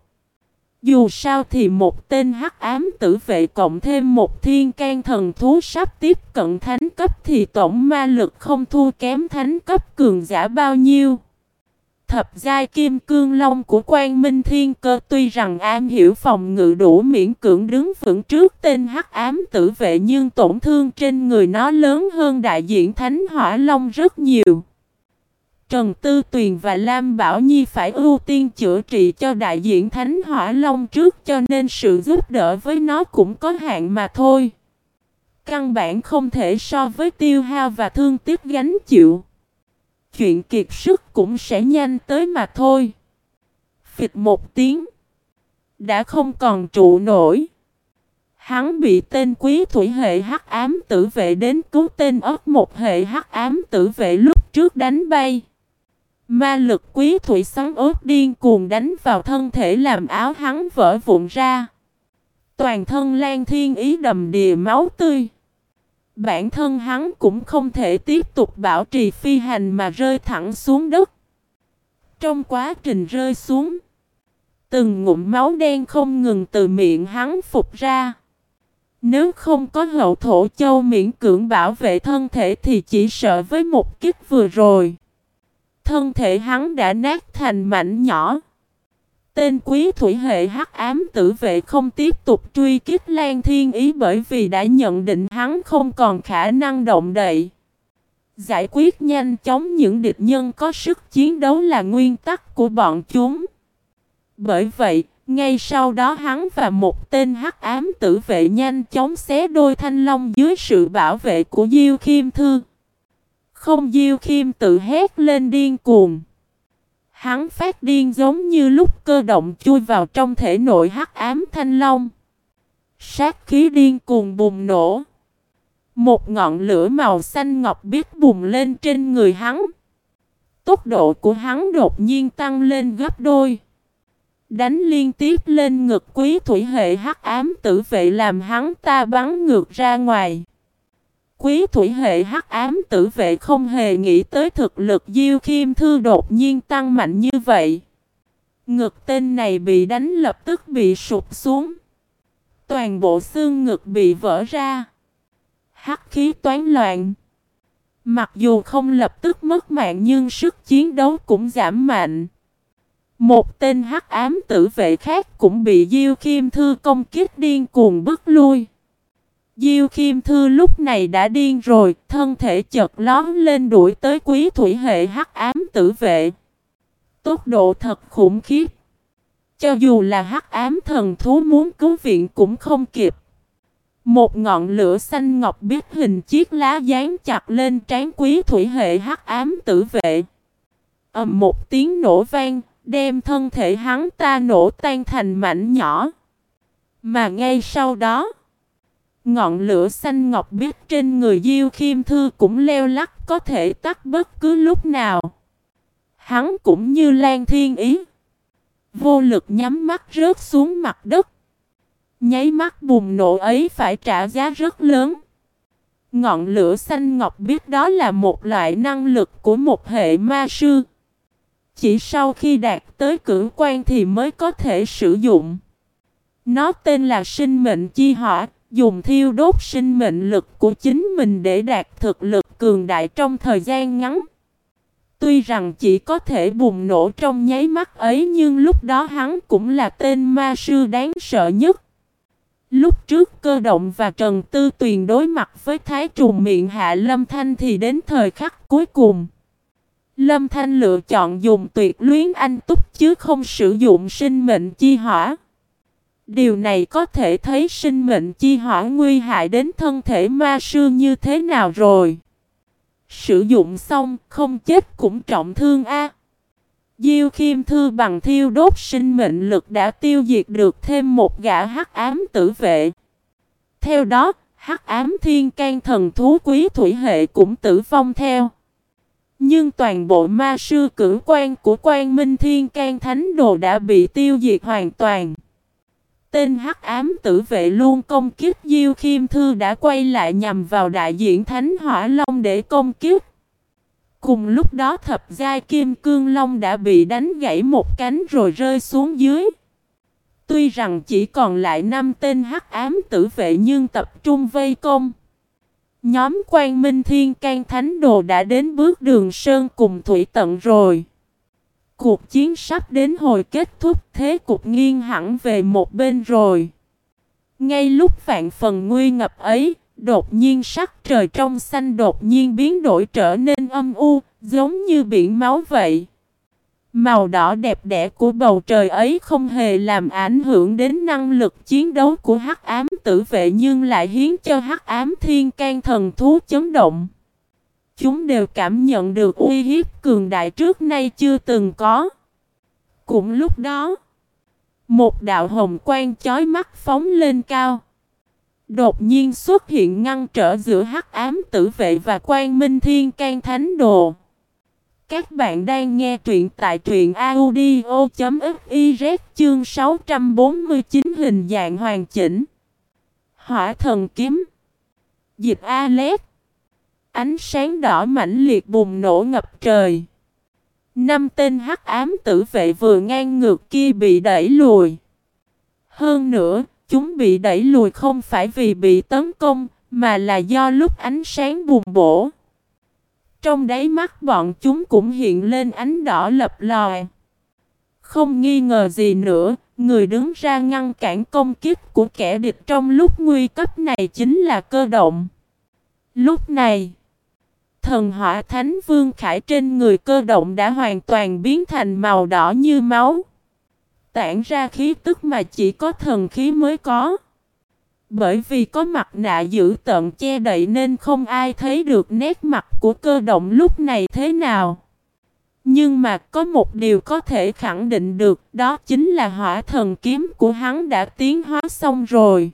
Dù sao thì một tên hắc ám tử vệ cộng thêm một thiên can thần thú sắp tiếp cận thánh cấp thì tổng ma lực không thua kém thánh cấp cường giả bao nhiêu. Thập giai kim cương long của quan minh thiên cơ tuy rằng am hiểu phòng ngự đủ miễn cưỡng đứng vững trước tên hắc ám tử vệ nhưng tổn thương trên người nó lớn hơn đại diện thánh hỏa long rất nhiều. Trần Tư Tuyền và Lam Bảo Nhi phải ưu tiên chữa trị cho đại diện Thánh Hỏa Long trước, cho nên sự giúp đỡ với nó cũng có hạn mà thôi. Căn bản không thể so với tiêu hao và thương tiếc gánh chịu. Chuyện kiệt sức cũng sẽ nhanh tới mà thôi. Phịch một tiếng. Đã không còn trụ nổi. Hắn bị tên quý thủy hệ hắc ám tử vệ đến cứu tên ớt một hệ hắc ám tử vệ lúc trước đánh bay. Ma lực quý thủy xoắn ớt điên cuồng đánh vào thân thể làm áo hắn vỡ vụn ra. Toàn thân lan thiên ý đầm đìa máu tươi. Bản thân hắn cũng không thể tiếp tục bảo trì phi hành mà rơi thẳng xuống đất. Trong quá trình rơi xuống, từng ngụm máu đen không ngừng từ miệng hắn phục ra. Nếu không có hậu thổ châu miễn cưỡng bảo vệ thân thể thì chỉ sợ với một kích vừa rồi. Thân thể hắn đã nát thành mảnh nhỏ. Tên quý thủy hệ hắc ám tử vệ không tiếp tục truy kích Lan Thiên Ý bởi vì đã nhận định hắn không còn khả năng động đậy. Giải quyết nhanh chóng những địch nhân có sức chiến đấu là nguyên tắc của bọn chúng. Bởi vậy, ngay sau đó hắn và một tên hắc ám tử vệ nhanh chóng xé đôi thanh long dưới sự bảo vệ của Diêu Khiêm Thư. Không Diêu Khiêm tự hét lên điên cuồng. Hắn phát điên giống như lúc cơ động chui vào trong thể nội hắc ám thanh long. Sát khí điên cuồng bùng nổ. Một ngọn lửa màu xanh ngọc biết bùng lên trên người hắn. Tốc độ của hắn đột nhiên tăng lên gấp đôi. Đánh liên tiếp lên ngực quý thủy hệ hắc ám tử vệ làm hắn ta bắn ngược ra ngoài quý thủy hệ hắc ám tử vệ không hề nghĩ tới thực lực Diêu Khiêm Thư đột nhiên tăng mạnh như vậy. Ngực tên này bị đánh lập tức bị sụp xuống. Toàn bộ xương ngực bị vỡ ra. Hắc khí toán loạn. Mặc dù không lập tức mất mạng nhưng sức chiến đấu cũng giảm mạnh. Một tên hắc ám tử vệ khác cũng bị Diêu Khiêm Thư công kích điên cuồng bức lui. Diêu Khiêm Thư lúc này đã điên rồi, thân thể chợt lón lên đuổi tới quý thủy hệ hắc ám tử vệ. Tốc độ thật khủng khiếp. Cho dù là hắc ám thần thú muốn cứu viện cũng không kịp. Một ngọn lửa xanh ngọc biết hình chiếc lá dán chặt lên trán quý thủy hệ hắc ám tử vệ. ầm một tiếng nổ vang, đem thân thể hắn ta nổ tan thành mảnh nhỏ. Mà ngay sau đó, Ngọn lửa xanh ngọc biết trên người Diêu Khiêm Thư cũng leo lắc có thể tắt bất cứ lúc nào. Hắn cũng như Lan Thiên Ý. Vô lực nhắm mắt rớt xuống mặt đất. Nháy mắt bùng nổ ấy phải trả giá rất lớn. Ngọn lửa xanh ngọc biết đó là một loại năng lực của một hệ ma sư. Chỉ sau khi đạt tới cử quan thì mới có thể sử dụng. Nó tên là sinh mệnh chi hỏa, dùng thiêu đốt sinh mệnh lực của chính mình để đạt thực lực cường đại trong thời gian ngắn. Tuy rằng chỉ có thể bùng nổ trong nháy mắt ấy, nhưng lúc đó hắn cũng là tên ma sư đáng sợ nhất. Lúc trước cơ động và Trần Tư Tuyền đối mặt với Thái trùng miệng hạ Lâm Thanh thì đến thời khắc cuối cùng. Lâm Thanh lựa chọn dùng tuyệt luyến anh túc chứ không sử dụng sinh mệnh chi hỏa. Điều này có thể thấy sinh mệnh chi hỏa nguy hại đến thân thể ma sư như thế nào rồi. Sử dụng xong không chết cũng trọng thương a. Diêu Khiêm Thư bằng thiêu đốt sinh mệnh lực đã tiêu diệt được thêm một gã hắc ám tử vệ. Theo đó, hắc ám thiên can thần thú quý thủy hệ cũng tử vong theo. Nhưng toàn bộ ma sư cử quan của quan minh thiên can thánh đồ đã bị tiêu diệt hoàn toàn. Tên hắc ám tử vệ luôn công kiếp Diêu Khiêm Thư đã quay lại nhằm vào đại diện Thánh Hỏa Long để công kiếp. Cùng lúc đó thập giai kim cương long đã bị đánh gãy một cánh rồi rơi xuống dưới. Tuy rằng chỉ còn lại năm tên hắc ám tử vệ nhưng tập trung vây công. Nhóm quan minh thiên can thánh đồ đã đến bước đường sơn cùng thủy tận rồi. Cuộc chiến sắp đến hồi kết thúc thế cục nghiêng hẳn về một bên rồi. Ngay lúc vạn phần nguy ngập ấy, đột nhiên sắc trời trong xanh đột nhiên biến đổi trở nên âm u, giống như biển máu vậy. Màu đỏ đẹp đẽ của bầu trời ấy không hề làm ảnh hưởng đến năng lực chiến đấu của hắc ám tử vệ nhưng lại khiến cho hắc ám thiên can thần thú chấn động. Chúng đều cảm nhận được uy hiếp cường đại trước nay chưa từng có. Cũng lúc đó, một đạo hồng quang chói mắt phóng lên cao. Đột nhiên xuất hiện ngăn trở giữa hắc ám tử vệ và quan minh thiên can thánh đồ. Các bạn đang nghe truyện tại truyện audio.fiz chương 649 hình dạng hoàn chỉnh. Hỏa thần kiếm. Dịch Alet. Ánh sáng đỏ mãnh liệt bùng nổ ngập trời. Năm tên hắc ám tử vệ vừa ngang ngược kia bị đẩy lùi. Hơn nữa, chúng bị đẩy lùi không phải vì bị tấn công, mà là do lúc ánh sáng bùng bổ. Trong đáy mắt bọn chúng cũng hiện lên ánh đỏ lập lòi. Không nghi ngờ gì nữa, người đứng ra ngăn cản công kích của kẻ địch trong lúc nguy cấp này chính là cơ động. Lúc này, thần hỏa thánh vương khải trên người cơ động đã hoàn toàn biến thành màu đỏ như máu. Tản ra khí tức mà chỉ có thần khí mới có. Bởi vì có mặt nạ giữ tận che đậy nên không ai thấy được nét mặt của cơ động lúc này thế nào. Nhưng mà có một điều có thể khẳng định được, đó chính là hỏa thần kiếm của hắn đã tiến hóa xong rồi.